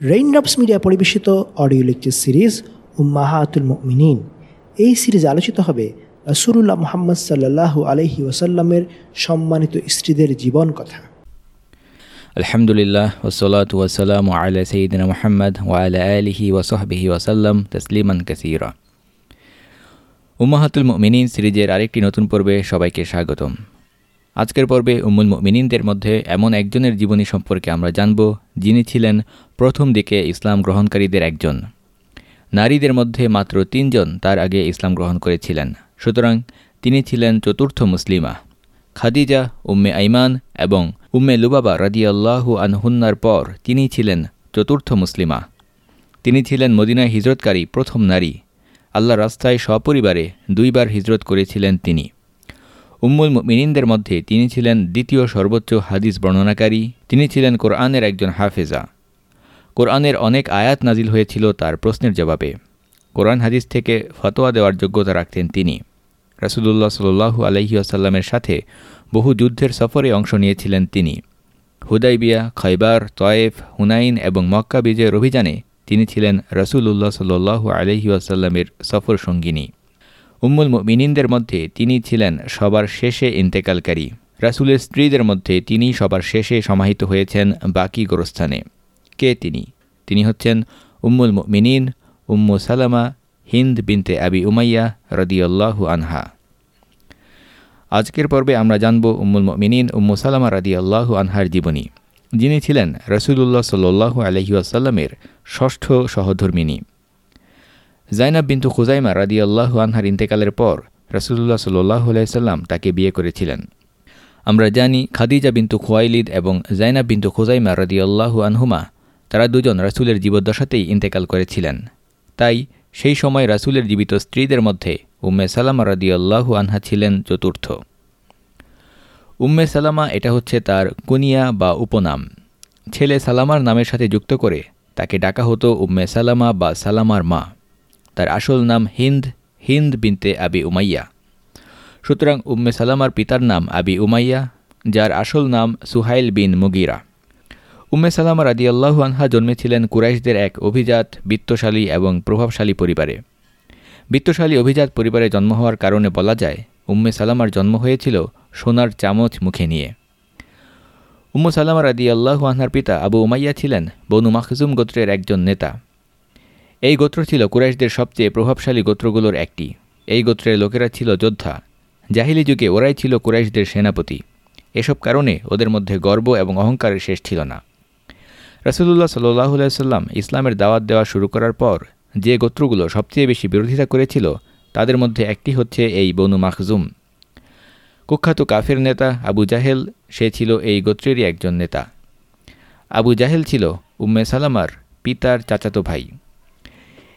Raindrops media পরিবেশিত audio lecture series উম্মাহাতুল মিনীন এই সিরিজ আলোচিত হবে রসুরুল্লাহ মোহাম্মদ সাল্লাহু আলহি ওসাল্লামের সম্মানিত স্ত্রীদের জীবন কথা। আলহামদুলিল্লাহ ওসলাত ওয়াসালাম আলা সঈদিন মোহাম্মদ ওয়ালা আলিহি ওসহবিহি ওসাল্লাম তসলিমান কাসিরা। উম্মাহাতুল মিনীন সিরিজের আরেকটি নতুন পর্বে সবাইকে স্বাগতম। আজকের পর্বে উম্মুল মিনীনদের মধ্যে এমন একজনের জীবনী সম্পর্কে আমরা জানব, যিনি ছিলেন প্রথম দিকে ইসলাম গ্রহণকারীদের একজন। নারীদের মধ্যে মাত্র তিনজন তার আগে ইসলাম গ্রহণ করেছিলেন। সুতরাং তিনি ছিলেন চতুর্থ মুসলিমা। খাদিজা, উম্মে আইমান এবং উম্মে লুবাবা রাদিয়াল্লাহু আনহুন্নার পর তিনি ছিলেন চতুর্থ মুসলিমা। তিনি ছিলেন মদিনায় হিজরতকারী প্রথম নারী। আল্লাহ রাস্তায় সপরিবারে দুইবার হিজরত করেছিলেন তিনি। উম্মুল মিনিনদের মধ্যে তিনি ছিলেন দ্বিতীয় সর্বোচ্চ হাদিস বর্ণনাকারী। তিনি ছিলেন কোরআনের একজন হাফেজা। কোরআনের অনেক আয়াত নাজিল হয়েছিল তার প্রশ্নের জবাবে। কোরআন হাদিস থেকে ফতোয়া দেওয়ার যোগ্যতা রাখতেন তিনি। রাসুদুল্লাহ সাল্লু আলহি আসাল্লামের সাথে বহু যুদ্ধের সফরে অংশ নিয়েছিলেন তিনি। হুদাইবিয়া খৈবার তয়েফ, হুনাইন এবং মক্কা বিজয়ের অভিযানে তিনি ছিলেন রসুল্লাহ সাল্লু আলহি আসাল্লামের সফর সঙ্গিনী। উম্মুল মিনিনদের মধ্যে তিনি ছিলেন সবার শেষে ইন্তেকালকারী। রাসুলের স্ত্রীদের মধ্যে তিনি সবার শেষে সমাহিত হয়েছেন বাকি গোরস্থানে। কে তিনি? তিনি হচ্ছেন উম্মুল মিনিন উম্মু সালামা, হিন্দ বিনতে আবি উমাইয়া রদিয়াল্লাহু আনহা। আজকের পর্বে আমরা জানব উম্মুল মিনিন উম্মু সালামা আল্লাহু আনহার জীবনী। যিনি ছিলেন রসুলুল্লাহ সাল্লু আলহিউসাল্লামের ষষ্ঠ সহধর্মিনী। জাইনাব বিন্তু খুজাইমা রাদি আল্লাহ আনহার ইন্তেকালের পর রসুল্লাহ সাল্লাহ আলাইসাল্লাম তাকে বিয়ে করেছিলেন। আমরা জানি খাদিজা বিন্তু খোয়াইলিদ এবং জাইনাব বিন্তু খুজাইমা রাদি আল্লাহু আনহুমা তারা দুজন রাসুলের জীবদ্দশাতেই ইন্তেকাল করেছিলেন। তাই সেই সময় রাসুলের জীবিত স্ত্রীদের মধ্যে উম্মে সালামা রাদি আল্লাহু আনহা ছিলেন চতুর্থ। উম্মে সালামা এটা হচ্ছে তার কুনিয়া বা উপনাম। ছেলে সালামার নামের সাথে যুক্ত করে তাকে ডাকা হতো উম্মে সালামা বা সালামার মা। তার আসল নাম হিন্দ হিন্দ বিনতে আবি উমাইয়া। সুতরাং উম্মে সালামার পিতার নাম আবি উমাইয়া, যার আসল নাম সুহাইল বিন মুগিরা। উম্মে সালামা আল্লাহু আনহা জন্মেছিলেন কুরাইশদের এক অভিজাত, বিত্তশালী এবং প্রভাবশালী পরিবারে। বিত্তশালী অভিজাত পরিবারে জন্ম হওয়ার কারণে বলা যায়, উম্মে সালামার জন্ম হয়েছিল সোনার চামচ মুখে নিয়ে। উম্মু সালামা রাদি আল্লাহু আনহার পিতা আবু উমাইয়া ছিলেন বনু মাখজুম গোত্রের একজন নেতা। এই গোত্র ছিল কুরাইশদের সবচেয়ে প্রভাবশালী গোত্রগুলোর একটি। এই গোত্রের লোকেরা ছিল যোদ্ধা। জাহিলি যুগে ওরাই ছিল কুরাইশদের সেনাপতি। এসব কারণে ওদের মধ্যে গর্ব এবং অহংকারের শেষ ছিল না। রাসুলুল্লাহ সাল্লাহ সাল্লাম ইসলামের দাওয়াত দেওয়া শুরু করার পর যে গোত্রগুলো সবচেয়ে বেশি বিরোধিতা করেছিল, তাদের মধ্যে একটি হচ্ছে এই বনু মাখজুম। কুখ্যাত কাফের নেতা আবু জাহেল, সে ছিল এই গোত্রেরই একজন নেতা। আবু জাহেল ছিল উম্মে সালামার পিতার চাচাতো ভাই।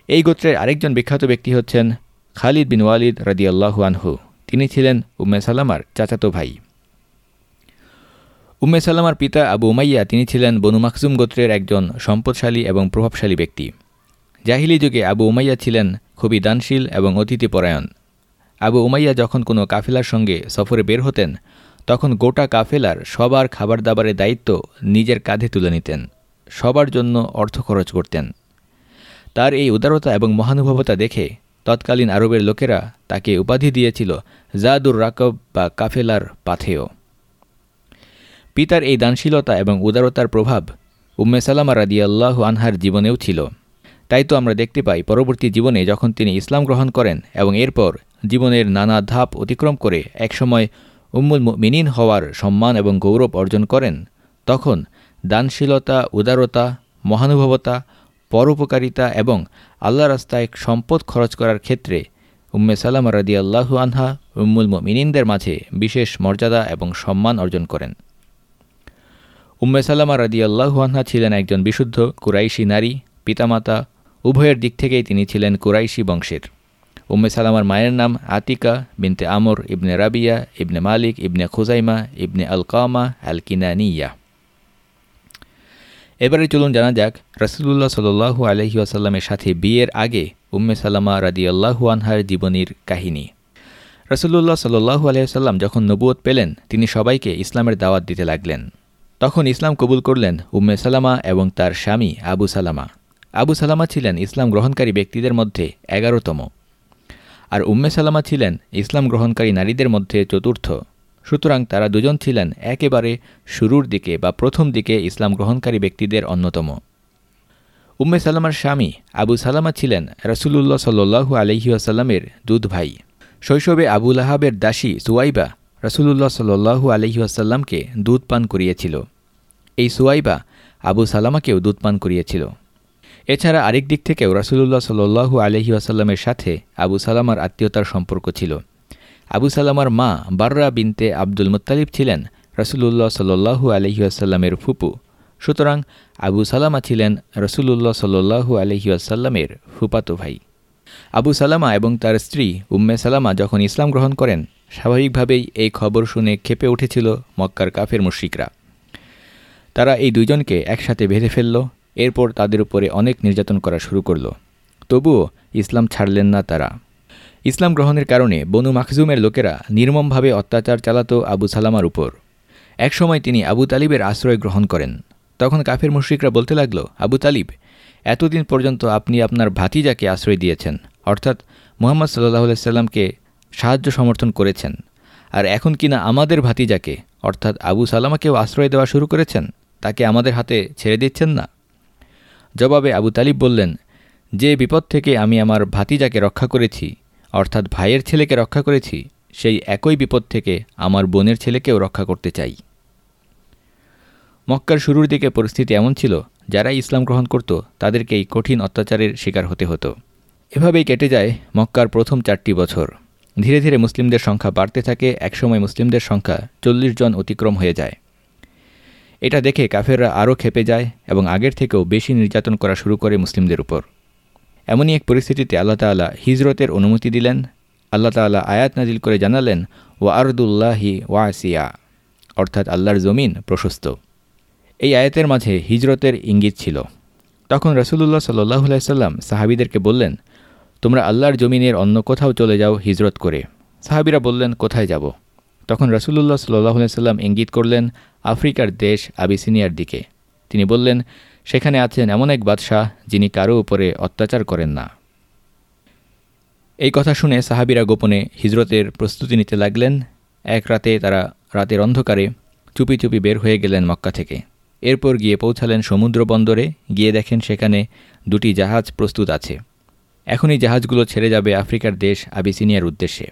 এই গোত্রের আরেকজন বিখ্যাত ব্যক্তি হচ্ছেন খালিদ বিন ওয়ালিদ রাদিয়াল্লাহু আনহু। তিনি ছিলেন উম্মে সালামার চাচাতো ভাই। উম্মে সাল্লামার পিতা আবু উমাইয়া তিনি ছিলেন বনু মাকজুম গোত্রের একজন সম্পদশালী এবং প্রভাবশালী ব্যক্তি। জাহিলি যুগে আবু উমাইয়া ছিলেন খুবই দানশীল এবং অতিথিপরায়ণ। আবু উমাইয়া যখন কোনো কাফেলার সঙ্গে সফরে বের হতেন, তখন গোটা কাফেলার সবার খাবার দাবারের দায়িত্ব নিজের কাঁধে তুলে নিতেন, সবার জন্য অর্থ খরচ করতেন। তার এই উদারতা এবং মহানুভবতা দেখে তৎকালীন আরবের লোকেরা তাকে উপাধি দিয়েছিল জাদুর রাকব বা কাফেলার পাথেয়। পিতার এই দানশীলতা এবং উদারতার প্রভাব উম্মে সালামা রাদিয়াল্লাহ আনহার জীবনেও ছিল। তাই তো আমরা দেখতে পাই, পরবর্তী জীবনে যখন তিনি ইসলাম গ্রহণ করেন এবং এরপর জীবনের নানা ধাপ অতিক্রম করে একসময় উম্মুল মিনিন হওয়ার সম্মান এবং গৌরব অর্জন করেন, তখন দানশীলতা, উদারতা, মহানুভবতা, পরোপকারিতা এবং আল্লাহ রাস্তায় সম্পদ খরচ করার ক্ষেত্রে উম্মে সালামা রাদি আল্লাহু আনহা উম্মুল মিনিনদের মাঝে বিশেষ মর্যাদা এবং সম্মান অর্জন করেন। উম্মে সালামা রাদি আল্লাহু আনহা ছিলেন একজন বিশুদ্ধ কুরাইশি নারী, পিতামাতা, উভয়ের দিক থেকেই তিনি ছিলেন কুরাইশি বংশের। উম্মে সালামার মায়ের নাম আতিকা বিনতে আমর ইবনে রাবিয়া, ইবনে মালিক, ইবনে খুজাইমা, ইবনে আলকামা আল কিনানিয়া এবারে চলুন জানা যাক রসুল্লাহ সাল্লু আলহি আসাল্লামের সাথে বিয়ের আগে উম্মে সাল্লামা রাদি আল্লাহু আনহার জীবনীর কাহিনী। রসুল্লাহ সাল্লু আলহিহাল্লাম যখন নবুয়ত পেলেন, তিনি সবাইকে ইসলামের দাওয়াত দিতে লাগলেন। তখন ইসলাম কবুল করলেন উম্মে সালামা এবং তার স্বামী আবু সালামা। আবু সালামা ছিলেন ইসলাম গ্রহণকারী ব্যক্তিদের মধ্যে এগারোতম। আর উম্মে সালামা ছিলেন ইসলাম গ্রহণকারী নারীদের মধ্যে চতুর্থ। সুতরাং তারা দুজন ছিলেন একেবারে শুরুর দিকে বা প্রথম দিকে ইসলাম গ্রহণকারী ব্যক্তিদের অন্যতম। উম্মে সালামার স্বামী আবু সালামা ছিলেন রসুলুল্লাহ সাল্লু আলহিউসাল্লামের দুধ ভাই। শৈশবে আবুল আহাবের দাসী সুয়াইবা রসুলুল্লাহ সাল্লু আলহিউসাল্লামকে দুধ পান করিয়েছিল। এই সুয়াইবা আবু সালামাকেও দুধ পান করিয়েছিল। এছাড়া আরেক দিক থেকেও রাসুলুল্লাহ সাল্লু আলহি আসাল্লামের সাথে আবু সালামার আত্মীয়তার সম্পর্ক ছিল। আবু সালামার মা বাররা বিনতে আব্দুল মুত্তালিব ছিলেন রসুলুল্লাহ সাল্লু আলহি আসাল্লামের ফুপু। সুতরাং আবু সালামা ছিলেন রসুলুল্লাহ সাল্লু আলহি আসাল্লামের ফুপাতো ভাই। আবু সালামা এবং তার স্ত্রী উম্মে সালামা যখন ইসলাম গ্রহণ করেন, স্বাভাবিকভাবেই এই খবর শুনে খেপে উঠেছিল মক্কার কাফের মুশ্রিকরা। তারা এই দুজনকে একসাথে বেঁধে ফেলল, এরপর তাদের উপরে অনেক নির্যাতন করা শুরু করল। তবুও ইসলাম ছাড়লেন না তারা। ইসলাম গ্রহণের কারণে বনু মাখজুমের লোকেরা নির্মমভাবে অত্যাচার চালাত আবু সালামার উপর। একসময় তিনি আবু তালিবের আশ্রয় গ্রহণ করেন। তখন কাফের মুশ্রিকরা বলতে লাগল, আবু তালিব, এতদিন পর্যন্ত আপনি আপনার ভাতিজাকে আশ্রয় দিয়েছেন। অর্থাৎ মোহাম্মদ সাল্লাহ সাল্লামকে সাহায্য সমর্থন করেছেন। আর এখন কিনা আমাদের ভাতিজাকে, অর্থাৎ আবু সালামাকেও আশ্রয় দেওয়া শুরু করেছেন? তাকে আমাদের হাতে ছেড়ে দিচ্ছেন না? জবাবে আবু তালিব বললেন, যে বিপদ থেকে আমি আমার ভাতিজাকে রক্ষা করেছি, অর্থাৎ ভাইয়ের ছেলেকে রক্ষা করেছি, সেই একই বিপদ থেকে আমার বোনের ছেলেকেও রক্ষা করতে চাই। মক্কার শুরুর দিকে পরিস্থিতি এমন ছিল যারা ইসলাম গ্রহণ করত তাদেরকে এই কঠিন অত্যাচারের শিকার হতে হতো। এভাবেই কেটে যায় মক্কার প্রথম চারটি বছর। ধীরে ধীরে মুসলিমদের সংখ্যা বাড়তে থাকে, একসময় মুসলিমদের সংখ্যা চল্লিশ জন অতিক্রম হয়ে যায়। এটা দেখে কাফেররা আরও খেপে যায় এবং আগের থেকেও বেশি নির্যাতন করা শুরু করে মুসলিমদের উপর। এমনই এক পরিস্থিতিতে আল্লাহ তাল্লাহ হিজরতের অনুমতি দিলেন। আল্লাহ তাল্লাহ আয়াত নাজিল করে জানালেন, ওয়া আরদুল্লাহি ওয়াসিয়া অর্থাৎ আল্লাহর জমিন প্রশস্ত। এই আয়াতের মাঝে হিজরতের ইঙ্গিত ছিল। তখন রসুল্লাহ সাল্লাহ সাল্লাম সাহাবিদেরকে বললেন তোমরা আল্লাহর জমিনের অন্য কোথাও চলে যাও হিজরত করে। সাহাবিরা বললেন, কোথায় যাব? তখন রসুল্লাহ সাল্লাহ সাল্লাম ইঙ্গিত করলেন, আফ্রিকার দেশ আবিসিনিয়ার দিকে। তিনি বললেন, সেখানে আছেন এমন এক বাদশাহ যিনি কারও উপরে অত্যাচার করেন না। এই কথা শুনে সাহাবিরা গোপনে হিজরতের প্রস্তুতি নিতে লাগলেন। এক রাতে তারা রাতের অন্ধকারে চুপি চুপি বের হয়ে গেলেন মক্কা থেকে। এরপর গিয়ে পৌঁছালেন সমুদ্র বন্দরে। গিয়ে দেখেন সেখানে দুটি জাহাজ প্রস্তুত আছে। এখনই জাহাজগুলো ছেড়ে যাবে আফ্রিকার দেশ আবিসিনিয়ার উদ্দেশ্যে।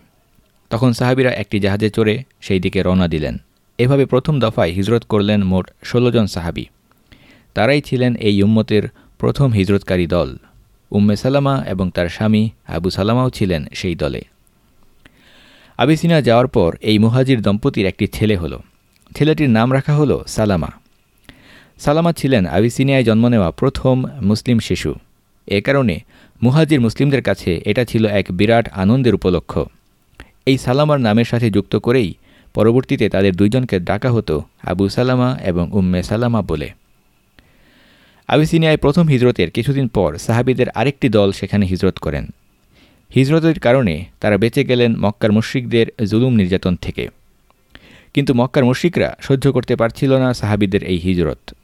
তখন সাহাবিরা একটি জাহাজে চড়ে সেই দিকে রওনা দিলেন। এভাবে প্রথম দফায় হিজরত করলেন মোট ষোলো জন সাহাবি। তারাই ছিলেন এই উম্মতের প্রথম হিজরতকারী দল। উম্মে সালামা এবং তার স্বামী আবু সালামাও ছিলেন সেই দলে। আবিসিনা যাওয়ার পর এই মুহাজির দম্পতির একটি ছেলে হল। ছেলেটির নাম রাখা হলো সালামা। সালামা ছিলেন আবিসিনিয়ায় জন্ম নেওয়া প্রথম মুসলিম শিশু। এ কারণে মুহাজির মুসলিমদের কাছে এটা ছিল এক বিরাট আনন্দের উপলক্ষ। এই সালামার নামের সাথে যুক্ত করেই পরবর্তীতে তাদের দুইজনকে ডাকা হতো আবু সালামা এবং উম্মে সালামা বলে। আবিসিনিয়ায় প্রথম হিজরতের কিছুদিন পর সাহাবিদের আরেকটি দল সেখানে হিজরত করেন। হিজরতের কারণে তারা বেঁচে গেলেন মক্কার মুশ্রিকদের জুলুম নির্যাতন থেকে। কিন্তু মক্কার মুশ্রিকরা সহ্য করতে পারছিল না সাহাবিদের এই হিজরত।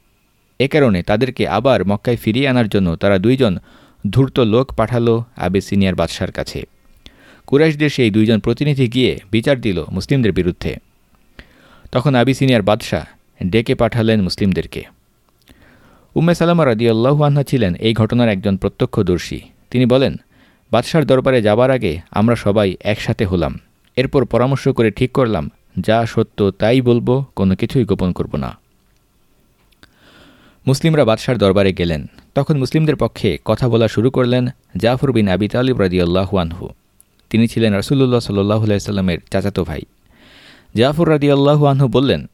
এ কারণে তাদেরকে আবার মক্কায় ফিরিয়ে আনার জন্য তারা দুইজন ধূর্ত লোক পাঠালো আবেসিনিয়ার বাদশার কাছে। কুরাইশদের সেই দুইজন প্রতিনিধি গিয়ে বিচার দিল মুসলিমদের বিরুদ্ধে। তখন আবিসিনিয়ার বাদশাহ ডেকে পাঠালেন মুসলিমদেরকে। উম্মে সালামা রাদিয়াল্লাহু আনহা ছিলেন এই ঘটনার একজন প্রত্যক্ষদর্শী। তিনি বলেন, বাদশার দরবারে যাবার আগে আমরা সবাই একসাথে হলাম। এরপর পরামর্শ করে ঠিক করলাম, যা সত্য তাই বলব, কোনো কিছুই গোপন করব না। মুসলিমরা বাদশার দরবারে গেলেন। তখন মুসলিমদের পক্ষে কথা বলা শুরু করলেন জাফর বিন আবি তালিব রাদিয়াল্লাহু আনহু। তিনি ছিলেন রসুল্লাহ সাল্লাহ সাল্লামের চাচাতো ভাই। জাফর রাদিয়াল্লাহু আনহু বললেন,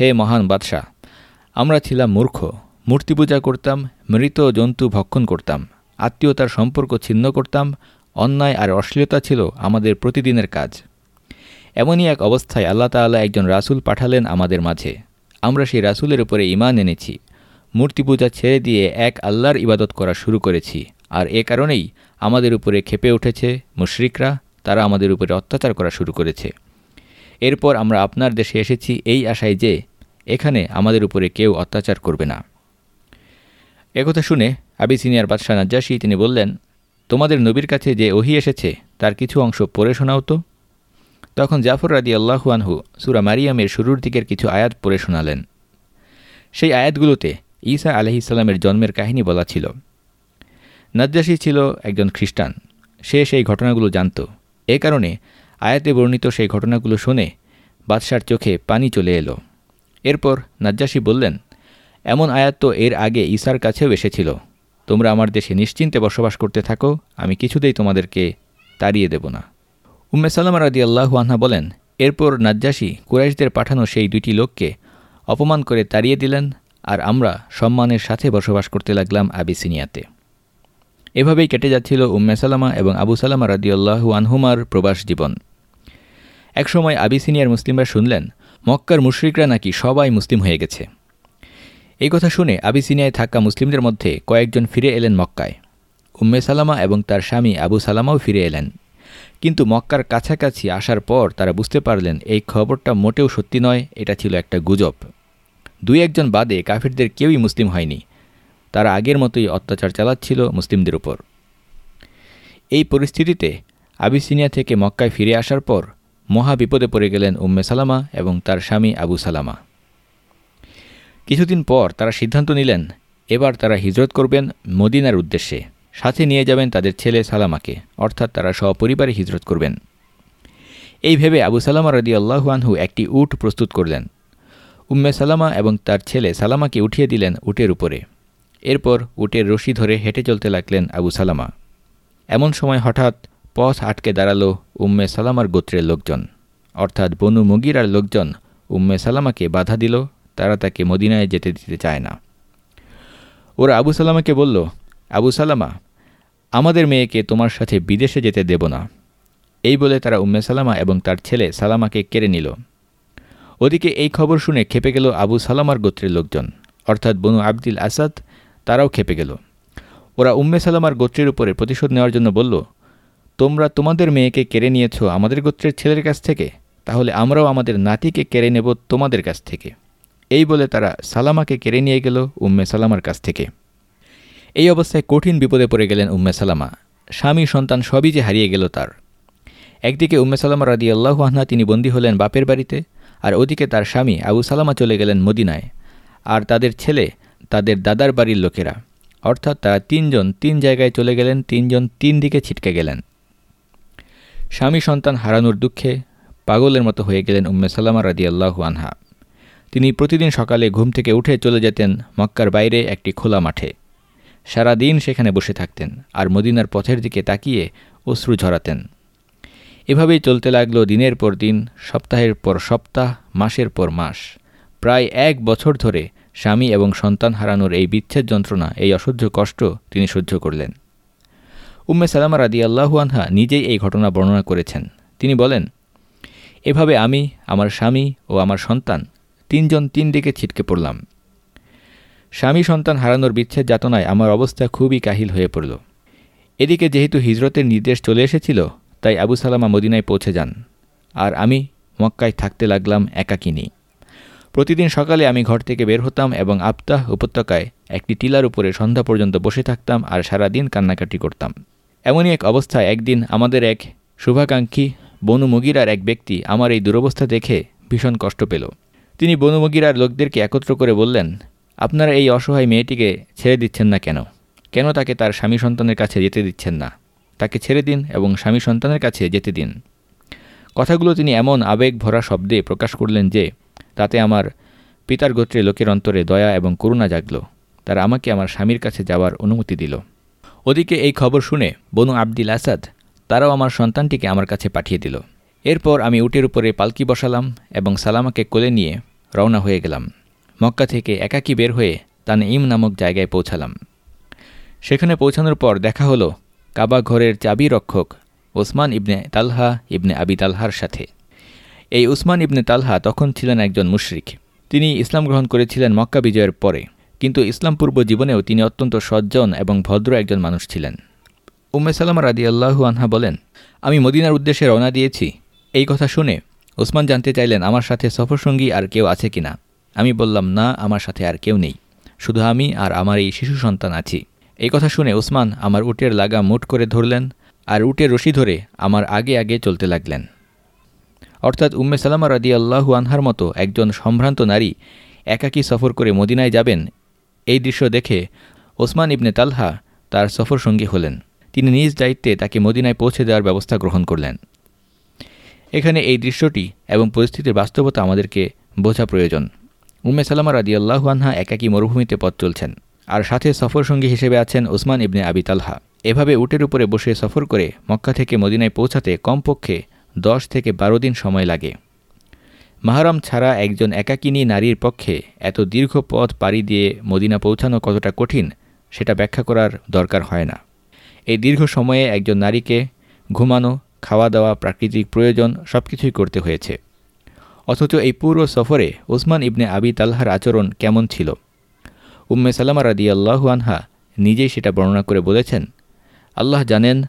হে মহান বাদশাহ, আমরা ছিলাম মূর্খ। মূর্তি পূজা করতাম, মৃত জন্তু ভক্ষণ করতাম, আত্মীয়তার সম্পর্ক ছিন্ন করতাম, অন্যায় আর অশ্লীলতা ছিল আমাদের প্রতিদিনের কাজ। এমনই এক অবস্থায় আল্লাহ তাল্লাহ একজন রাসুল পাঠালেন আমাদের মাঝে। আমরা সেই রাসুলের উপরে ইমান এনেছি। মূর্তি পূজা ছেড়ে দিয়ে এক আল্লাহর ইবাদত করা শুরু করেছি। আর এ কারণেই আমাদের উপরে খেপে উঠেছে মুশরিকরা, তারা আমাদের উপরে অত্যাচার করা শুরু করেছে। এরপর আমরা আপনার দেশে এসেছি এই আশায় যে, এখানে আমাদের উপরে কেউ অত্যাচার করবে না। একথা শুনে আবিসিনিয়ার বাদশাহ নাজ্জাসী তিনি বললেন, তোমাদের নবীর কাছে যে ওহি এসেছে, তার কিছু অংশ পড়ে শোনাও তো? তখন জাফর রাদি আল্লাহু আনহু সুরা মারিয়ামের শুরুর দিকের কিছু আয়াত পড়ে শোনালেন। সেই আয়াতগুলোতে ঈসা আলহি ইসলামের জন্মের কাহিনী বলা ছিল। নাজ্জাসী ছিল একজন খ্রিস্টান। সে সেই ঘটনাগুলো জানত। এ কারণে আয়াতে বর্ণিত সেই ঘটনাগুলো শুনে বাদশার চোখে পানি চলে এলো। এরপর নাজ্জাসী বললেন, এমন আয়াত তো এর আগে ঈসার কাছেও এসেছিল। তোমরা আমার দেশে নিশ্চিন্তে বসবাস করতে থাকো, আমি কিছুতেই তোমাদেরকে তাড়িয়ে দেব না। উম্মে সাল্লামা রাদি আল্লাহু আনহা বলেন, এরপর নাজ্জাসী কুরাইশদের পাঠানো সেই দুইটি লোককে অপমান করে তাড়িয়ে দিলেন আর আমরা সম্মানের সাথে বসবাস করতে লাগলাম আবিসিনিয়াতে। এভাবেই কেটে যাচ্ছিল উম্মে সালামা এবং আবু সালামা রাদিউল্লাহু আনহুমার প্রবাস জীবন। একসময় আবিসিনিয়ার মুসলিমরা শুনলেন, মক্কার মুশরিকরা নাকি সবাই মুসলিম হয়ে গেছে। এই কথা শুনে আবিসিনিয়ায় থাকা মুসলিমদের মধ্যে কয়েকজন ফিরে এলেন মক্কায়। উম্মে সালামা এবং তার স্বামী আবু সালামাও ফিরে এলেন। কিন্তু মক্কার কাছাকাছি আসার পর তারা বুঝতে পারলেন, এই খবরটা মোটেও সত্যি নয়, এটা ছিল একটা গুজব। দুই একজন বাদে কাফিরদের কেউই মুসলিম হয়নি। তারা আগের মতোই অত্যাচার চালাচ্ছিল মুসলিমদের উপর। এই পরিস্থিতিতে আবিসিনিয়া থেকে মক্কায় ফিরে আসার পর মহা বিপদে পড়ে গেলেন উম্মে সালামা এবং তার স্বামী আবু সালামা। কিছুদিন পর তারা সিদ্ধান্ত নিলেন, এবার তারা হিজরত করবেন মদিনার উদ্দেশ্যে। সাথে নিয়ে যাবেন তাদের ছেলে সালামাকে, অর্থাৎ তারা সপরিবারে হিজরত করবেন। এই ভেবে আবু সালামা রদি আল্লাহুয়ানহু একটি উট প্রস্তুত করলেন। উম্মে সালামা এবং তার ছেলে সালামাকে উঠিয়ে দিলেন উটের উপরে। এরপর উটের রশি ধরে হেঁটে চলতে লাগলেন আবু সালামা। এমন সময় হঠাৎ পথ আটকে দাঁড়াল উম্মে সালামার গোত্রের লোকজন। অর্থাৎ বনু মুগিরার লোকজন উম্মে সালামাকে বাধা দিল, তারা তাকে মদিনায় যেতে দিতে চায় না। ওরা আবু সালামাকে বলল, আবু সালামা, আমাদের মেয়েকে তোমার সাথে বিদেশে যেতে দেব না। এই বলে তারা উম্মে সালামা এবং তার ছেলে সালামাকে কেড়ে নিল। ওদিকে এই খবর শুনে খেপে গেল আবু সালামার গোত্রের লোকজন। অর্থাৎ বনু আবদিল আসাদ, তারাও খেপে গেল। ওরা উম্মে সালামার গোত্রের উপরে প্রতিশোধ নেওয়ার জন্য বলল, তোমরা তোমাদের মেয়েকে কেড়ে নিয়েছ আমাদের গোত্রের ছেলের কাছ থেকে, তাহলে আমরাও আমাদের নাতিকে কেড়ে নেব তোমাদের কাছ থেকে। এই বলে তারা সালামাকে কেড়ে নিয়ে গেল উম্মে সালামার কাছ থেকে। এই অবস্থায় কঠিন বিপদে পড়ে গেলেন উম্মে সালামা। স্বামী, সন্তান সবই যে হারিয়ে গেল তার। একদিকে উম্মে সালামা রাদি আল্লাহ আহনা তিনি বন্দী হলেন বাপের বাড়িতে আর ওদিকে তার স্বামী আবু সালামা চলে গেলেন মদিনায়। আর তাদের ছেলে, তাদের দাদার বাড়ির লোকেরা। অর্থাৎ তারা তিনজন, তিন জায়গায় চলে গেলেন, তিনজন তিন দিকে ছিটকে গেলেন। স্বামী সন্তান হারানোর দুঃখে পাগলের মতো হয়ে গেলেন উম্মে সালামা রাদি আল্লাহু আনহা। তিনি প্রতিদিন সকালে ঘুম থেকে উঠে চলে যেতেন মক্কার বাইরে একটি খোলা মাঠে। সারা দিন সেখানে বসে থাকতেন আর মদিনার পথের দিকে তাকিয়ে অশ্রু ঝরাতেন। এভাবেই চলতে লাগল দিনের পর দিন, সপ্তাহের পর সপ্তাহ, মাসের পর মাস। প্রায় এক বছর ধরে স্বামী এবং সন্তান হারানোর এই বিচ্ছেদ যন্ত্রণা, এই অসহ্য কষ্ট তিনি সহ্য করলেন। উম্মে সালামা রাদি আল্লাহুয়ানহা নিজেই এই ঘটনা বর্ণনা করেছেন। তিনি বলেন, এভাবে আমি, আমার স্বামী ও আমার সন্তান তিনজন তিন দিকে ছিটকে পড়লাম। স্বামী সন্তান হারানোর বিচ্ছেদ যাতনায় আমার অবস্থা খুবই কাহিল হয়ে পড়ল। এদিকে যেহেতু হিজরতের নির্দেশ চলে এসেছিল তাই আবু সালামা মদিনায় পৌঁছে যান। আর আমি মক্কায় থাকতে লাগলাম একাকিনী প্রতিদিন সকালে আমি ঘর থেকে বের হতাম এবং আপ্তাহ উপত্যকায় একটি টিলার উপরে সন্ধ্যা পর্যন্ত বসে থাকতাম আর সারা দিন কান্নাকাটি করতাম। এমনই এক অবস্থায় একদিন আমাদের এক শুভাকাঙ্ক্ষী বনু মুগিরার এক ব্যক্তি আমার এই দুরবস্থা দেখে ভীষণ কষ্ট পেল। তিনি বনু মুগিরার লোকদেরকে একত্র করে বললেন, আপনারা এই অসহায় মেয়েটিকে ছেড়ে দিচ্ছেন না কেন? কেন তাকে তার স্বামী সন্তানের কাছে যেতে দিচ্ছেন না? তাকে ছেড়ে দিন এবং স্বামী সন্তানের কাছে যেতে দিন। কথাগুলো তিনি এমন আবেগ ভরা শব্দে প্রকাশ করলেন যে, তাতে আমার পিতার গোত্রে লোকের অন্তরে দয়া এবং করুণা জাগল। তারা আমাকে আমার স্বামীর কাছে যাওয়ার অনুমতি দিল। ওদিকে এই খবর শুনে বনু আবদিল আসাদ, তারাও আমার সন্তানটিকে আমার কাছে পাঠিয়ে দিল। এরপর আমি উটের উপরে পালকি বসালাম এবং সালামাকে কোলে নিয়ে রওনা হয়ে গেলাম। মক্কা থেকে একাকি বের হয়ে তান ইম নামক জায়গায় পৌঁছালাম। সেখানে পৌঁছানোর পর দেখা হলো কাবা ঘরের চাবি রক্ষক ওসমান ইবনে তালহা ইবনে আবি তালহার সাথে। এই উসমান ইবনে তালহা তখন ছিলেন একজন মুশরিক। তিনি ইসলাম গ্রহণ করেছিলেন মক্কা বিজয়ের পরে, কিন্তু ইসলাম পূর্ব জীবনেও তিনি অত্যন্ত সজ্জন এবং ভদ্র একজন মানুষ ছিলেন। উম্মে সালামা রাদি আল্লাহু আনহা বলেন, আমি মদিনার উদ্দেশ্যে রওনা দিয়েছি। এই কথা শুনে ওসমান জানতে চাইলেন, আমার সাথে সফরসঙ্গী আর কেউ আছে কিনা? আমি বললাম, না, আমার সাথে আর কেউ নেই। শুধু আমি আর আমার এই শিশু সন্তান আছি। এই কথা শুনে ওসমান আমার উটের লাগা মুট করে ধরলেন আর উটের রশি ধরে আমার আগে আগে চলতে লাগলেন। অর্থাৎ উম্মে সালামা রাদি আল্লাহু আনহার মতো একজন সম্ভ্রান্ত নারী একাকী সফর করে মদিনায় যাবেন, এই দৃশ্য দেখে ওসমান ইবনে তালহা তার সফর সঙ্গী হলেন। তিনি নিজ দায়িত্বে তাকে মদিনায় পৌঁছে দেওয়ার ব্যবস্থা গ্রহণ করলেন। এখানে এই দৃশ্যটি এবং পরিস্থিতির বাস্তবতা আমাদেরকে বোঝা প্রয়োজন। উম্মে সালামা রাদি আল্লাহু আনহা একাকী মরুভূমিতে পথ চলছেন। আর সাথে সফর সঙ্গী হিসেবে আছেন ওসমান ইবনে আবি তালহা। এভাবে উটের উপরে বসে সফর করে মক্কা থেকে মদিনায় পৌঁছাতে কমপক্ষে দশ থেকে বারো দিন সময় লাগে। মাহারাম ছাড়া একজন একাকিনী নারীর পক্ষে এত দীর্ঘ পথ পাড়ি দিয়ে মদিনা পৌঁছানো কতটা কঠিন, সেটা ব্যাখ্যা করার দরকার হয় না। এই দীর্ঘ সময়ে একজন নারীকে ঘুমানো খাওয়া দাওয়া প্রাকৃতিক প্রয়োজন সব কিছুই করতে হয়েছে। অথচ এই পুরো সফরে ওসমান ইবনে আবি তাল্লাহার আচরণ কেমন ছিল? উম্মে সালামা রাদি আল্লাহু আনহা নিজেই সেটা বর্ণনা করে বলেছেন, আল্লাহ জানেন,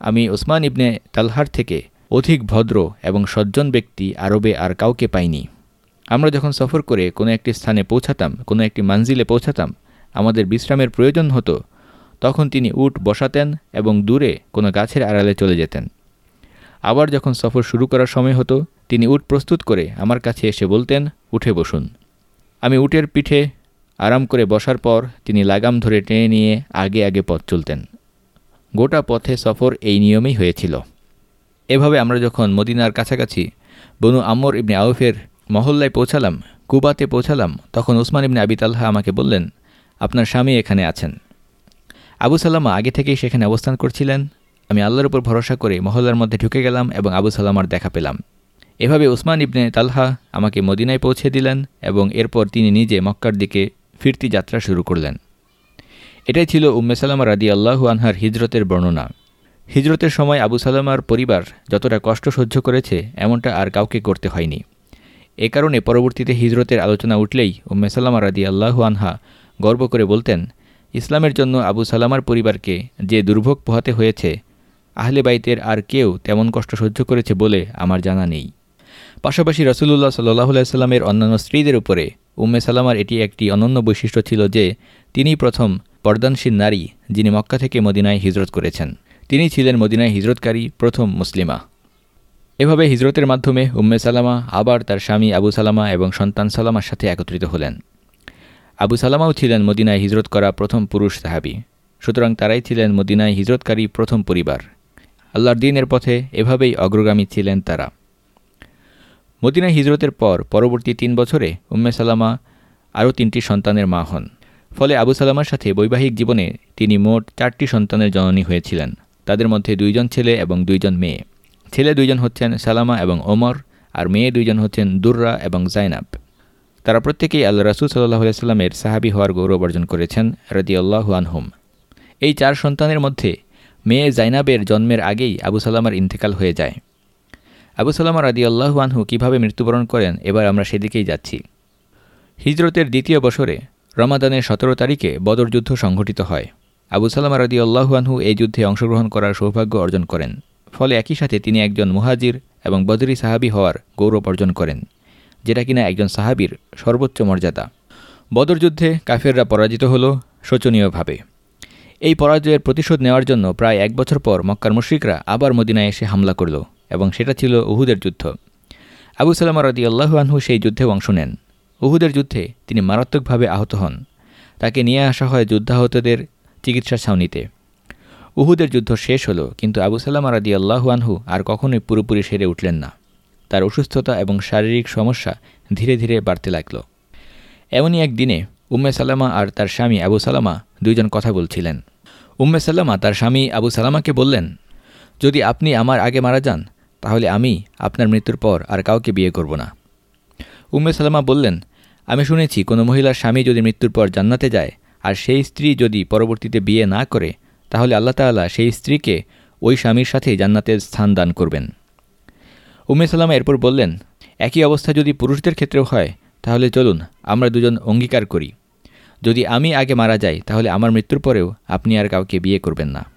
আমি ওসমান ইবনে তালহার থেকে অধিক ভদ্র এবং সজ্জন ব্যক্তি আরবে আর কাউকে পাইনি। আমরা যখন সফর করে কোনো একটি স্থানে পৌঁছাতাম, কোনো একটি মানজিলে পৌঁছাতাম, আমাদের বিশ্রামের প্রয়োজন হতো, তখন তিনি উট বসাতেন এবং দূরে কোনো গাছের আড়ালে চলে যেতেন। আবার যখন সফর শুরু করার সময় হতো, তিনি উট প্রস্তুত করে আমার কাছে এসে বলতেন, উঠে বসুন। আমি উটের পিঠে আরাম করে বসার পর তিনি লাগাম ধরে টেনে নিয়ে আগে আগে পথ চলতেন। গোটা পথে সফর এই নিয়মেই হয়েছিল। এভাবে আমরা যখন মদিনার কাছাকাছি বনু আমর ইবনে আউফের মহল্লায় পৌঁছালাম, কুবাতে পৌঁছালাম, তখন ওসমান ইবনে আবি তাল্লাহা আমাকে বললেন, আপনার স্বামী এখানে আছেন। আবু সাল্লামা আগে থেকেই সেখানে অবস্থান করছিলেন। আমি আল্লাহর উপর ভরসা করে মহল্লার মধ্যে ঢুকে গেলাম এবং আবু সাল্লামার দেখা পেলাম। এভাবে ওসমান ইবনে তালহা আমাকে মদিনায় পৌঁছে দিলেন এবং এরপর তিনি নিজে মক্কার দিকে ফিরতি যাত্রা শুরু করলেন। এটাই ছিল উম্মে সালামা রাদি আল্লাহু আনহার হিজরতের বর্ণনা। হিজরতের সময় আবু সালামার পরিবার যতটা কষ্ট সহ্য করেছে, এমনটা আর কাউকে করতে হয়নি। এ কারণে পরবর্তীতে হিজরতের আলোচনা উঠলেই উম্মে সাল্লামা রাদি আল্লাহু আনহা গর্ব করে বলতেন, ইসলামের জন্য আবু সালামার পরিবারকে যে দুর্ভোগ পোহাতে হয়েছে, আহলে বাইতের আর কেউ তেমন কষ্ট সহ্য করেছে বলে আমার জানা নেই। পাশাপাশি রসুল্লাহ সাল্লাহ সাল্লামের অন্যান্য স্ত্রীদের উপরে উম্মে সালামার এটি একটি অনন্য বৈশিষ্ট্য ছিল যে, তিনি প্রথম পর্দানশীল নারী যিনি মক্কা থেকে মদিনায় হিজরত করেছেন। তিনি ছিলেন মদিনায় হিজরতকারী প্রথম মুসলিমা। এভাবে হিজরতের মাধ্যমে উম্মে সালামা আবার তার স্বামী আবু সালামা এবং সন্তান সালামার সাথে একত্রিত হলেন। আবু সালামাও ছিলেন মদিনায় হিজরত করা প্রথম পুরুষ সাহাবি। সুতরাং তারাই ছিলেন মদিনায় হিজরতকারী প্রথম পরিবার। আল্লাহর দিনের পথে এভাবেই অগ্রগামী ছিলেন তারা। মদিনা হিজরতের পর পরবর্তী তিন বছরে উম্মে সালামা আরও তিনটি সন্তানের মা হন। ফলে আবু সালামার সাথে বৈবাহিক জীবনে তিনি মোট চারটি সন্তানের জননী হয়েছিলেন। তাদের মধ্যে দুইজন ছেলে এবং দুইজন মেয়ে। ছেলে দুইজন হচ্ছেন সালামা এবং ওমর, আর মেয়ে দুইজন হচ্ছেন দুর্রা এবং জাইনাব। তারা প্রত্যেকেই আল্লাহ রাসুল সাল্লাহ সাল্লামের সাহাবি হওয়ার গৌরব অর্জন করেছেন রদি আল্লাহ আনহুম। এই চার সন্তানের মধ্যে মেয়ে জাইনাবের জন্মের আগেই আবু সালামার ইন্তেকাল হয়ে যায়। আবু সালামা রাদি আল্লাহু আনহু কীভাবে মৃত্যুবরণ করেন, এবার আমরা সেদিকেই যাচ্ছি। হিজরতের দ্বিতীয় বছরে, রমাদানের সতেরো তারিখে বদর যুদ্ধ সংঘটিত হয়। আবু সালামা রাদি আল্লাহু আনহু এই যুদ্ধে অংশগ্রহণ করার সৌভাগ্য অর্জন করেন। ফলে একই সাথে তিনি একজন মুহাজির এবং বদরি সাহাবি হওয়ার গৌরব অর্জন করেন, যেটা কিনা একজন সাহাবির সর্বোচ্চ মর্যাদা। বদর যুদ্ধে কাফেররা পরাজিত হল শোচনীয়ভাবে। এই পরাজয়ের প্রতিশোধ নেওয়ার জন্য প্রায় এক বছর পর মক্কার মুশ্রিকরা আবার মদিনায় এসে হামলা করল। এবং সেটা ছিল উহুদের যুদ্ধ। আবু সালামা রদি আল্লাহু সেই যুদ্ধে অংশ নেন। উহুদের যুদ্ধে তিনি মারাত্মকভাবে আহত হন। তাকে নিয়ে আসা হয় যুদ্ধাহতদের চিকিৎসা ছাউনিতে। উহুদের যুদ্ধ শেষ হলো, কিন্তু আবু সালামা রাদি আল্লাহু আনহু আর কখনোই পুরোপুরি সেরে উঠলেন না। তার অসুস্থতা এবং শারীরিক সমস্যা ধীরে ধীরে বাড়তে লাগল। এমনই এক দিনে উম্মে সালামা আর তার স্বামী আবু সালামা দুইজন কথা বলছিলেন। উম্মে সাল্লামা তার স্বামী আবু সালামাকে বললেন, যদি আপনি আমার আগে মারা যান তাহলে আমি আপনার মৃত্যুর পর আর কাউকে বিয়ে করব না। উম্মে সালামা বললেন, আমি শুনেছি কোনো মহিলার স্বামী যদি মৃত্যুর পর জান্নাতে যায় আর সেই স্ত্রী যদি পরবর্তীতে বিয়ে না করে, তাহলে আল্লাহ তাল্লাহ সেই স্ত্রীকে ওই স্বামীর সাথেই জান্নাতের স্থান দান করবেন। উম্মে সালামা এরপর বললেন, একই অবস্থা যদি পুরুষদের ক্ষেত্রেও হয়, তাহলে চলুন, আমরা দুজন অঙ্গীকার করি। যদি আমি আগে মারা যাই, তাহলে আমার মৃত্যুর পরেও আপনি আর কাউকে বিয়ে করবেন না।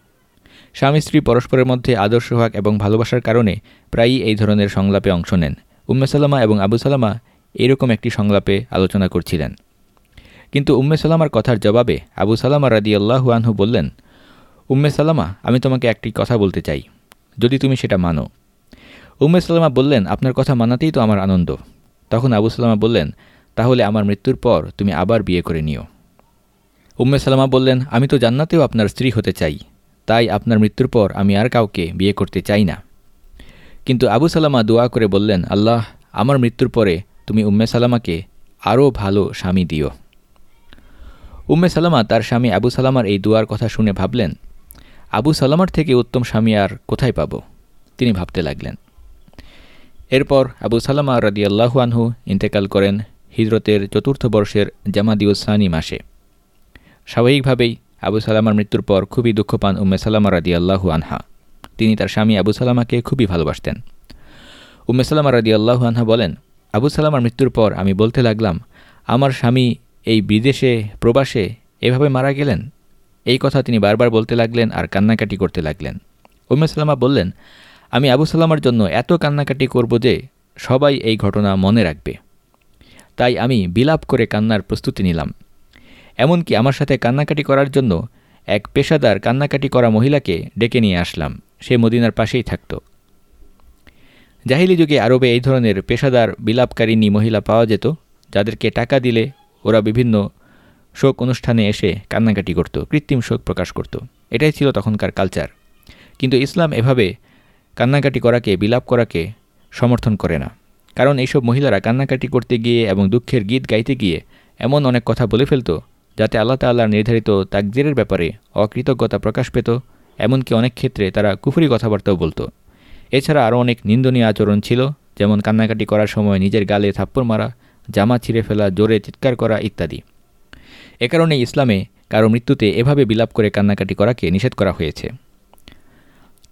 স্বামী স্ত্রী পরস্পরের মধ্যে আদর্শ হক এবং ভালোবাসার কারণে প্রায়ই এই ধরনের সংলাপে অংশ নেন। উম্মে সালামা এবং আবু সালামা এরকম একটি সংলাপে আলোচনা করছিলেন। কিন্তু উম্মে সালামার কথার জবাবে আবু সালামা রাদি আল্লাহু আনহু বললেন, উম্মে সালামা, আমি তোমাকে একটি কথা বলতে চাই, যদি তুমি সেটা মানো। উম্মে সালামা বললেন, আপনার কথা মানাতেই তো আমার আনন্দ। তখন আবু সালামা বললেন, তাহলে আমার মৃত্যুর পর তুমি আবার বিয়ে করে নিও। উম্মে সালামা বললেন, আমি তো জান্নাতেও আপনার স্ত্রী হতে চাই। তাই আপনার মৃত্যুর পর আমি আর কাউকে বিয়ে করতে চাই না। কিন্তু আবু সালামা দোয়া করে বললেন, আল্লাহ, আমার মৃত্যুর পরে তুমি উম্মে সালামাকে আরও ভালো স্বামী দিও। উম্মে সালামা তার স্বামী আবু সালামার এই দুয়ার কথা শুনে ভাবলেন, আবু সালামার থেকে উত্তম স্বামী আর কোথায় পাব? তিনি ভাবতে লাগলেন। এরপর আবু সালামা রাদিয়াল্লাহু আনহু ইন্তেকাল করেন হিজরতের চতুর্থ বর্ষের জামাদিউসানি মাসে। স্বাভাবিকভাবেই আবু সালামার মৃত্যুর পর খুবই দুঃখ পান উম্মে সালামা রাদিয়াল্লাহু আনহা। তিনি তার স্বামী আবু সালামাকে খুবই ভালোবাসতেন। উম্মে সালামা রাদিয়াল্লাহু আনহা বলেন, আবু সালামার মৃত্যুর পর আমি বলতে লাগলাম, আমার স্বামী এই বিদেশে, প্রবাসে এভাবে মারা গেলেন? এই কথা তিনি বারবার বলতে লাগলেন আর কান্নাকাটি করতে লাগলেন। উম্মে সালামা বললেন, আমি আবু সালামার জন্য এত কান্নাকাটি করব যে সবাই এই ঘটনা মনে রাখবে। তাই আমি বিলাপ করে কান্নার প্রস্তুতি নিলাম। এমনকি আমার সাথে কান্নাকাটি করার জন্য এক পেশাদার কান্নাকাটি করা মহিলাকে ডেকে নিয়ে আসলাম। সে মদিনার পাশেই থাকত। জাহিলি যুগে আরবে এই ধরনের পেশাদার বিলাপকারিণী মহিলা পাওয়া যেত, যাদেরকে টাকা দিলে ওরা বিভিন্ন শোক অনুষ্ঠানে এসে কান্নাকাটি করত, কৃত্রিম শোক প্রকাশ করত। এটাই ছিল তখনকার কালচার। কিন্তু ইসলাম এভাবে কান্নাকাটি করাকে, বিলাপ করাকে সমর্থন করে না। কারণ এইসব মহিলারা কান্নাকাটি করতে গিয়ে এবং দুঃখের গীত গাইতে গিয়ে এমন অনেক কথা বলে ফেলত যাতে আল্লাহ তাল্লাহর নির্ধারিত তাকজিরের ব্যাপারে অকৃতজ্ঞতা প্রকাশ পেত, এমনকি অনেক ক্ষেত্রে তারা কুফুরি কথাবার্তাও বলতো। এছাড়া আরও অনেক নিন্দনীয় আচরণ ছিল, যেমন কান্নাকাটি করার সময় নিজের গালে থাপ্পড় মারা, জামা ছিঁড়ে ফেলা, জোরে চিৎকার করা ইত্যাদি। এ কারণে ইসলামে কারও মৃত্যুতে এভাবে বিলাপ করে কান্নাকাটি করাকে নিষেধ করা হয়েছে।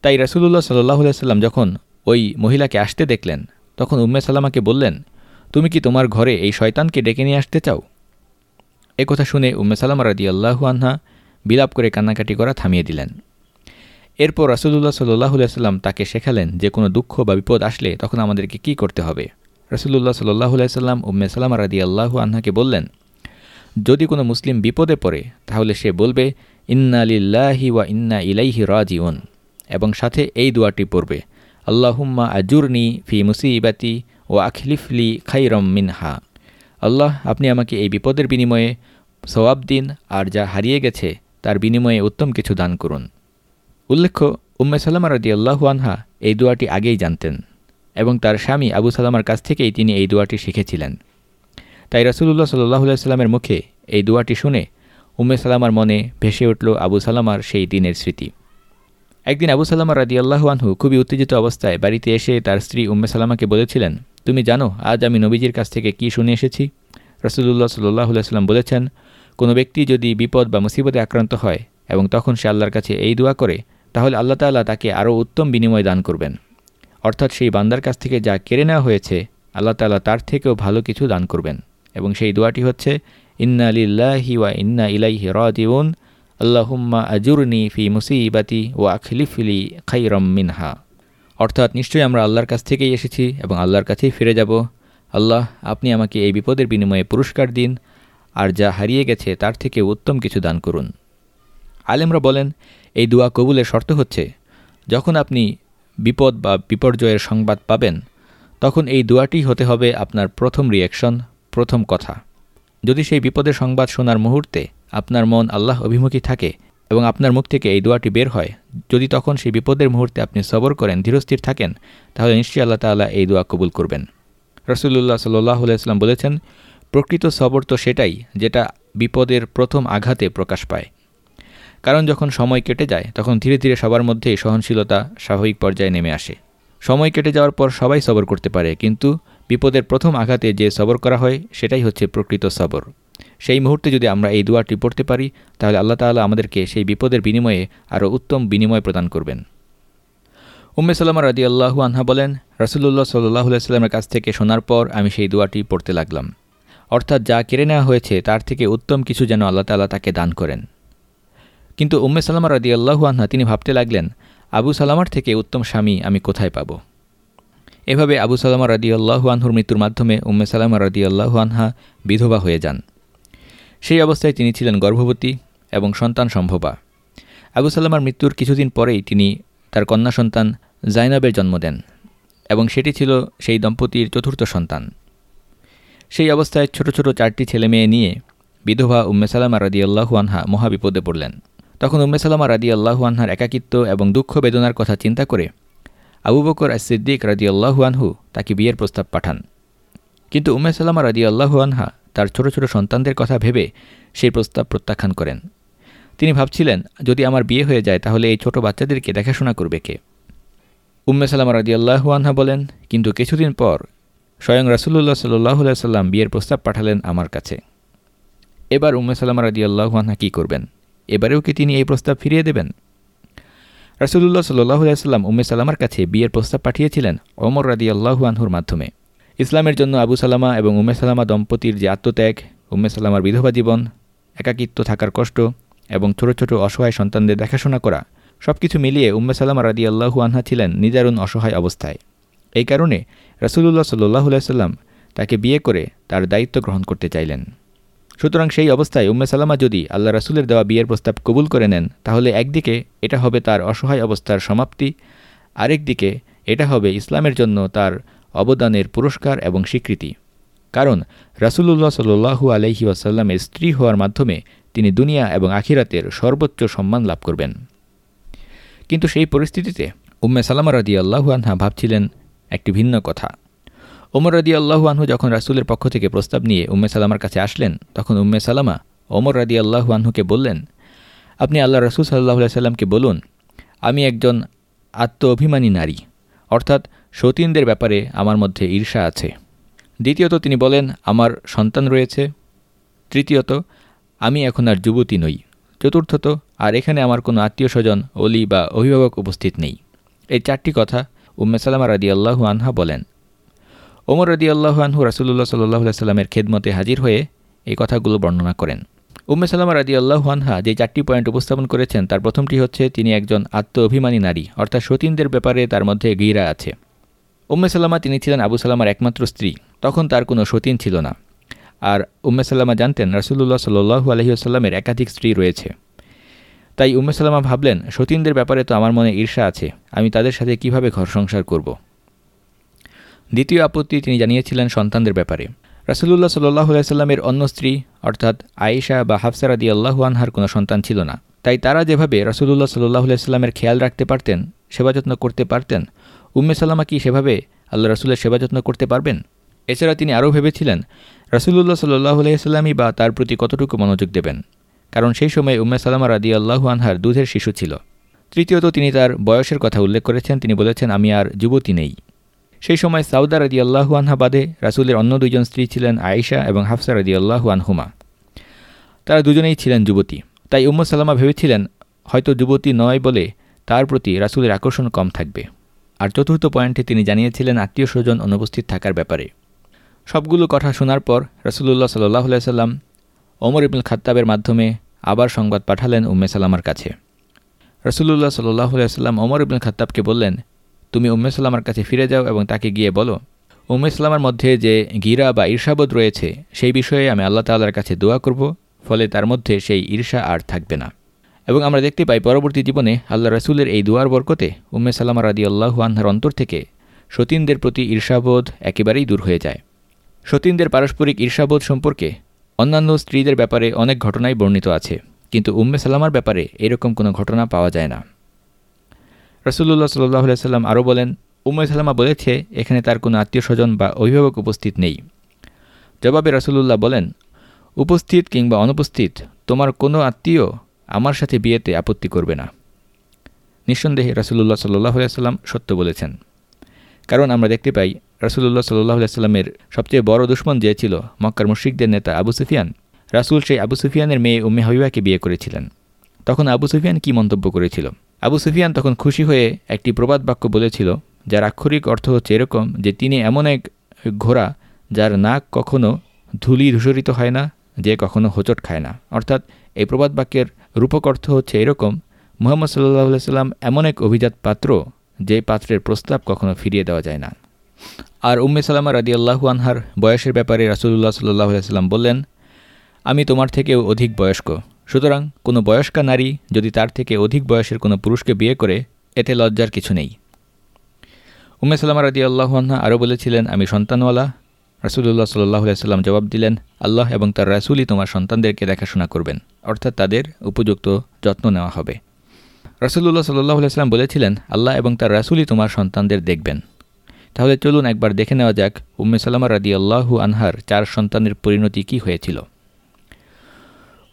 তাই রাসুলুল্লাহ সাল্লাহ সাল্লাম যখন ওই মহিলাকে আসতে দেখলেন, তখন উম্মে সাল্লামাকে বললেন, তুমি কি তোমার ঘরে এই শয়তানকে ডেকে নিয়ে আসতে চাও? কথা শুনে উম্মে সাল্লাম রাদি আল্লাহু আনহা বিলাপ করে কান্নাকাটি করা থামিয়ে দিলেন। এরপর রাসুলুল্লাহ সাল্লাহ সাল্লাম তাকে শেখালেন যে কোনো দুঃখ বা বিপদ আসলে তখন আমাদেরকে কি করতে হবে। রসুল্লাহ সাল্লাহ সাল্লাম উম্মে সাল্লামা রাদি আল্লাহু আনহাকে বললেন, যদি কোনো মুসলিম বিপদে পড়ে, তাহলে সে বলবে, ইন্না লিল্লাহি ওয়া ইন্না ইলাইহি রাজিউন, এবং সাথে এই দোয়াটি পড়বে, আল্লাহুম্মা আজুরনি ফি মুসিবাতি ও আখলিফলি খাইরম মিনহা। আল্লাহ, আপনি আমাকে এই বিপদের বিনিময়ে সওয়াব দিন আর যা হারিয়ে গেছে তার বিনিময়ে উত্তম কিছু দান করুন। উল্লেখ্য, উম্মে সাল্লামা রাদি আল্লাহু আনহা এই দোয়াটি আগেই জানতেন এবং তার স্বামী আবু সালামার কাছ থেকেই তিনি এই দোয়াটি শিখেছিলেন। তাই রাসুলুল্লাহ সাল্লাহ সাল্লামের মুখে এই দোয়াটি শুনে উম্মে সালামার মনে ভেসে উঠল আবু সালামার সেই দিনের স্মৃতি। একদিন আবু সালামা রাদি আনহু খুবই উত্তেজিত অবস্থায় বাড়িতে এসে তার স্ত্রী উম্মে সালামাকে বলেছিলেন তুমি জানো, আজ আমি নবীজির কাছ থেকে কি শুনে এসেছি? রসুল্লাহ সাল্লাহ সাল্লাম বলেছেন, কোনো ব্যক্তি যদি বিপদ বা মুসিবতে আক্রান্ত হয় এবং তখন সে আল্লাহর কাছে এই দোয়া করে, তাহলে আল্লাহ তাল্লাহ তাকে আরও উত্তম বিনিময় দান করবেন। অর্থাৎ সেই বান্দার কাছ থেকে যা কেড়ে নেওয়া হয়েছে, আল্লাহ তাল্লাহ তার থেকেও ভালো কিছু দান করবেন। এবং সেই দোয়াটি হচ্ছে, ইন্না লিল্লাহি ওয়া ইন্না ইলাইহি রাজিউন, আল্লাহুম্মা আজুরনি ফি মুসিবাতি ও আখলিফিলি খাইরম মিনহা। অর্থাৎ নিশ্চয়ই আমরা আল্লাহর কাছ থেকেই এসেছি এবং আল্লাহর কাছেই ফিরে যাব। আল্লাহ, আপনি আমাকে এই বিপদের বিনিময়ে পুরস্কার দিন, আর যা হারিয়ে গেছে তার থেকে উত্তম কিছু দান করুন। আলেমরা বলেন, এই দোয়া কবুলের শর্ত হচ্ছে, যখন আপনি বিপদ বা বিপর্যয়ের সংবাদ পাবেন, তখন এই দোয়াটি হতে হবে আপনার প্রথম রিয়াকশন প্রথম কথা। যদি সেই বিপদের সংবাদ শোনার মুহূর্তে আপনার মন আল্লাহ অভিমুখী থাকে এবং আপনার মুখ থেকে এই দোয়াটি বের হয়। যদি তখন সেই বিপদের মুহূর্তে আপনি সবর করেন, ধীরস্থির থাকেন, তাহলে নিশ্চয়ই আল্লাহ তাল্লাহ এই দোয়া কবুল করবেন। রসুল্লাহ সাল্লাহ আলাইসলাম বলেছেন, প্রকৃত সবর তো সেটাই যেটা বিপদের প্রথম আঘাতে প্রকাশ পায়। কারণ যখন সময় কেটে যায়, তখন ধীরে ধীরে সবার মধ্যেই সহনশীলতা স্বাভাবিক পর্যায়ে নেমে আসে। সময় কেটে যাওয়ার পর সবাই সবর করতে পারে, কিন্তু বিপদের প্রথম আঘাতে যে সবর করা হয়, সেটাই হচ্ছে প্রকৃত সবর। সেই মুহূর্তে যদি আমরা এই দুয়ারটি পড়তে পারি, তাহলে আল্লাহ তাআলা আমাদেরকে সেই বিপদের বিনিময়ে আরও উত্তম বিনিময় প্রদান করবেন। উম্মে সাল্লামা রাদি আল্লাহু আনহা বলেন রসুল্লাহ সাল্লাহ সাল্লামের কাছ থেকে শোনার পর আমি সেই দুয়াটি পড়তে লাগলাম। অর্থাৎ যা কেড়ে নেওয়া হয়েছে, তার থেকে উত্তম কিছু যেন আল্লাহ তালা তাকে দান করেন। কিন্তু উম্মে সাল্লামা রাদি আল্লাহু আনহা তিনি ভাবতে লাগলেন, আবু সালামার থেকে উত্তম স্বামী আমি কোথায় পাব? এভাবে আবু সালামা রাদি আল্লাহু আনহুর মৃত্যুর মাধ্যমে উম্মে সালামা রাদি আল্লাহু আনহা বিধবা হয়ে যান। সেই অবস্থায় তিনি ছিলেন গর্ভবতী এবং সন্তান সম্ভবা। আবু সালামার মৃত্যুর কিছুদিন পরেই তিনি তার কন্যা সন্তান জাইনাবের জন্ম দেন এবং সেটি ছিল সেই দম্পতির চতুর্থ সন্তান। সেই অবস্থায় ছোট ছোট চারটি ছেলে মেয়ে নিয়ে বিধবা উম্মে সালামা রাদি আল্লাহু আনহা মহাবিপদে পড়লেন। তখন উম্মে সালামা রাদি আল্লাহু আনহার একাকিত্ব এবং দুঃখ বেদনার কথা চিন্তা করে আবু বকর আর সিদ্দিক রাদি আল্লাহু আনহু তাকে বিয়ের প্রস্তাব পাঠান। কিন্তু উম্মে সালামা রাদি আল্লাহু আনহা তার ছোট ছোট সন্তানদের কথা ভেবে সেই প্রস্তাব প্রত্যাখ্যান করেন। তিনি ভাবছিলেন, যদি আমার বিয়ে হয়ে যায়, তাহলে এই ছোট বাচ্চাদেরকে দেখাশোনা করবে কে? উম্মে সালামা রাদি আল্লাহু আনহা বলেন, কিন্তু কিছুদিন পর স্বয়ং রাসুল্লাহ সাল্লাহ সাল্লাম বিয়ের প্রস্তাব পাঠালেন আমার কাছে। এবার উম্মে সালামা রাদি আল্লাহু আনহা কী করবেন? এবারেও কি তিনি এই প্রস্তাব ফিরিয়ে দেবেন? রাসুলুল্লাহ সাল্লাহ সাল্লাম উম্মে সালামার কাছে বিয়ের প্রস্তাব পাঠিয়েছিলেন অমর রাদি আল্লাহু আনহুর মাধ্যমে। ইসলামের জন্য আবু সালামা এবং উম্মে সালামা দম্পতির যে আত্মত্যাগ, উম্মে সালামার বিধবা জীবন, একাকিত্ব থাকার কষ্ট এবং ছোট ছোট অসহায় সন্তানদের দেখাশোনা করা সব কিছু মিলিয়ে উম্মে সালামা রাদি আল্লাহু আনহা ছিলেন নিজারুন অসহায় অবস্থায়। এই কারণে রাসুলুল্লাহ সাল্লাহ সাল্লাম তাকে বিয়ে করে তার দায়িত্ব গ্রহণ করতে চাইলেন। সুতরাং সেই অবস্থায় উম্মে সালামা যদি আল্লাহ রাসুলের দেওয়া বিয়ের প্রস্তাব কবুল করে নেন, তাহলে একদিকে এটা হবে তার অসহায় অবস্থার সমাপ্তি, আরেকদিকে এটা হবে ইসলামের জন্য তার অবদানের পুরস্কার এবং স্বীকৃতি। কারণ রাসুলুল্লাহ সাল্লু আলহি ওয়াসাল্লামের স্ত্রী হওয়ার মাধ্যমে তিনি দুনিয়া এবং আখিরাতের সর্বোচ্চ সম্মান লাভ করবেন। কিন্তু সেই পরিস্থিতিতে উম্মে সালামা রাদি আল্লাহু আনহা ভাবছিলেন একটি ভিন্ন কথা। ওমর রাদি আল্লাহু আনহু যখন রাসুলের পক্ষ থেকে প্রস্তাব নিয়ে উম্মে সালামার কাছে আসলেন, তখন উম্মে সালামা ওমর রাদি আল্লাহু আনহুকে বললেন, আপনি আল্লাহ রসুল সাল্লাহ সাল্লামকে বলুন, আমি একজন আত্ম অভিমানী নারী। অর্থাৎ সতীনদের ব্যাপারে আমার মধ্যে ঈর্ষা আছে। দ্বিতীয়ত তিনি বলেন, আমার সন্তান রয়েছে। তৃতীয়ত, আমি এখন আর যুবতী নই। চতুর্থত, আর এখানে আমার কোনো আত্মীয় স্বজন অলি বা অভিভাবক উপস্থিত নেই। এই চারটি কথা উম্মে সালামা রাদি আল্লাহু আনহা বলেন। ওমর রদি আল্লাহ আনহু রাসুল্লাহ সাল্লাহ সাল্লামের খেদমতে হাজির হয়ে এই কথাগুলো বর্ণনা করেন। উম্মে সালামা রাদি আল্লাহ আনহা যে চারটি পয়েন্ট উপস্থাপন করেছেন, তার প্রথমটি হচ্ছে, তিনি একজন আত্ম অভিমানী নারী, অর্থাৎ সতীনদের ব্যাপারে তার মধ্যে গিরা আছে। উম্মে সাল্লামা তিনি ছিলেন আবু সাল্লামার একমাত্র স্ত্রী। তখন তার কোনো সতীন ছিল না। আর উম্মে সাল্লামা জানতেন রাসুল্লাহ সাল্লু আলহিউসাল্লামের একাধিক স্ত্রী রয়েছে। তাই উম্মে সাল্লামা ভাবলেন, সতীনদের ব্যাপারে তো আমার মনে ঈর্ষা আছে, আমি তাদের সাথে কীভাবে ঘর সংসার করব? দ্বিতীয় আপত্তি তিনি জানিয়েছিলেন সন্তানদের ব্যাপারে। রাসুলুল্লাহ সাল্লাহ সাল্লামের অন্য স্ত্রী, অর্থাৎ আয়েশা বা হাফসারাদি আল্লাহু আনহার কোনো সন্তান ছিল না। তাই তারা যেভাবে রাসুলুল্লাহ সাল্লাহ সাল্লামের খেয়াল রাখতে পারতেন, সেবা যত্ন করতে পারতেন উম্মে সাল্লামা কি সেভাবে আল্লাহ রাসুলের সেবা যত্ন করতে পারবেন? এছাড়া তিনি আরও ভেবেছিলেন, রাসুলুল্লাহ সাল্লাহ আলাইসাল্লামই বা তার প্রতি কতটুকু মনোযোগ দেবেন। কারণ সেই সময় উম্মে সাল্লামা রাদি আল্লাহু আনহার দুধের শিশু ছিল। তৃতীয়ত তিনি তার বয়সের কথা উল্লেখ করেছেন। তিনি বলেছেন, আমি আর যুবতী নেই। সেই সময় সাউদা রাদি আল্লাহু আনহা বাদে রাসুলের অন্য দুজন স্ত্রী ছিলেন আয়েশা এবং হাফসা রাদি আল্লাহু আনহুমা। তারা দুজনেই ছিলেন যুবতী। তাই উম্ম সাল্লামা ভেবেছিলেন, হয়তো যুবতী নয় বলে তার প্রতি রাসুলের আকর্ষণ কম থাকবে। আর চতুর্থ পয়েন্টে তিনি জানিয়েছিলেন আত্মীয় স্বজন অনুপস্থিত থাকার ব্যাপারে। সবগুলো কথা শোনার পর রসুল্লাহ সাল্লাহ সাল্লাম ওমর ইবুল খাত্তাবের মাধ্যমে আবার সংবাদ পাঠালেন উম্মে সাল্লামার কাছে। রসুল্লাহ সাল্লাহ সাল্লাম ওমর ইবুল খাত্তাবকে বললেন, তুমি উম্মে সাল্লামার কাছে ফিরে যাও এবং তাকে গিয়ে বলো, উম্মে সাল্লামার মধ্যে যে গিরা বা ঈর্ষাবোধ রয়েছে, সেই বিষয়ে আমি আল্লাহ তাল্লার কাছে দোয়া করব, ফলে তার মধ্যে সেই ঈর্ষা আর থাকবে না। এবং আমরা দেখতে পাই পরবর্তী জীবনে আল্লাহ রসুলের এই দুয়ার বরকতে উম্মে সাল্লামা রাদি আল্লাহু আনহার অন্তর থেকে সতীনদের প্রতি ঈর্ষাবোধ একেবারেই দূর হয়ে যায়। সতীনদের পারস্পরিক ঈর্ষাবোধ সম্পর্কে অন্যান্য স্ত্রীদের ব্যাপারে অনেক ঘটনাই বর্ণিত আছে, কিন্তু উম্মে সাল্লামার ব্যাপারে এরকম কোনো ঘটনা পাওয়া যায় না। রসুল্লাহ সাল্লাহ সাল্লাম আরও বলেন, উম্মে সাল্লামা বলেছে, এখানে তার কোনো আত্মীয় স্বজন বা অভিভাবক উপস্থিত নেই। জবাবে রসুল্লাহ বলেন, উপস্থিত কিংবা অনুপস্থিত তোমার কোনো আত্মীয় আমার সাথে বিয়েতে আপত্তি করবে না। নিঃসন্দেহে রাসুল্লাহ সাল্লাহ সাল্লাম সত্য বলেছেন। কারণ আমরা দেখতে পাই রাসুল্লাহ সাল্লাহ সাল্লামের সবচেয়ে বড় দুশ্মন যে ছিল মক্কার মুশ্রিকদের নেতা আবু সুফিয়ান, রাসুল সেই আবু সুফিয়ানের মেয়ে উম্মে হাবিবাকে বিয়ে করেছিলেন। তখন আবু সুফিয়ান কি মন্তব্য করেছিল? আবু সুফিয়ান তখন খুশি হয়ে একটি প্রবাদ বাক্য বলেছিল, যার আক্ষরিক অর্থ হচ্ছে এরকম যে তিনি এমন এক ঘোড়া যার নাক কখনো ধুলি ধূসরিত হয় না, যে কখনো হোচট খায় না। অর্থাৎ এই প্রবাদ বাক্যের রূপক অর্থ হচ্ছে এরকম, মোহাম্মদ সাল্লাহ সাল্লাম এমন এক অভিজাত পাত্র যে পাত্রের প্রস্তাব কখনো ফিরিয়ে দেওয়া যায় না। আর উম্মে সালামা রাদি আল্লাহু আনহার বয়সের ব্যাপারে রাসুলুল্লাহ সাল্লাহ সাল্লাম বললেন, আমি তোমার থেকেও অধিক বয়স্ক। সুতরাং কোনো বয়স্কা নারী যদি তার থেকে অধিক বয়সের কোনো পুরুষকে বিয়ে করে, এতে লজ্জার কিছু নেই। উম্মে সালামা রাদি আল্লাহান্না আরও বলেছিলেন, আমি সন্তানওয়ালা রাসুলুল্লাহ সাল্লাম জবাব দিলেন, আল্লাহ এবং তার রাসুলই তোমার সন্তানদেরকে দেখাশোনা করবেন। অর্থাৎ তাদের উপযুক্ত যত্ন নেওয়া হবে। রাসুলুল্লাহ সাল্লাহ সাল্লাম বলেছিলেন, আল্লাহ এবং তার রাসুলই তোমার সন্তানদের দেখবেন। তাহলে চলুন একবার দেখে নেওয়া যাক উম্মে সালামা রাদি আল্লাহু আনহার চার সন্তানের পরিণতি কি হয়েছিল।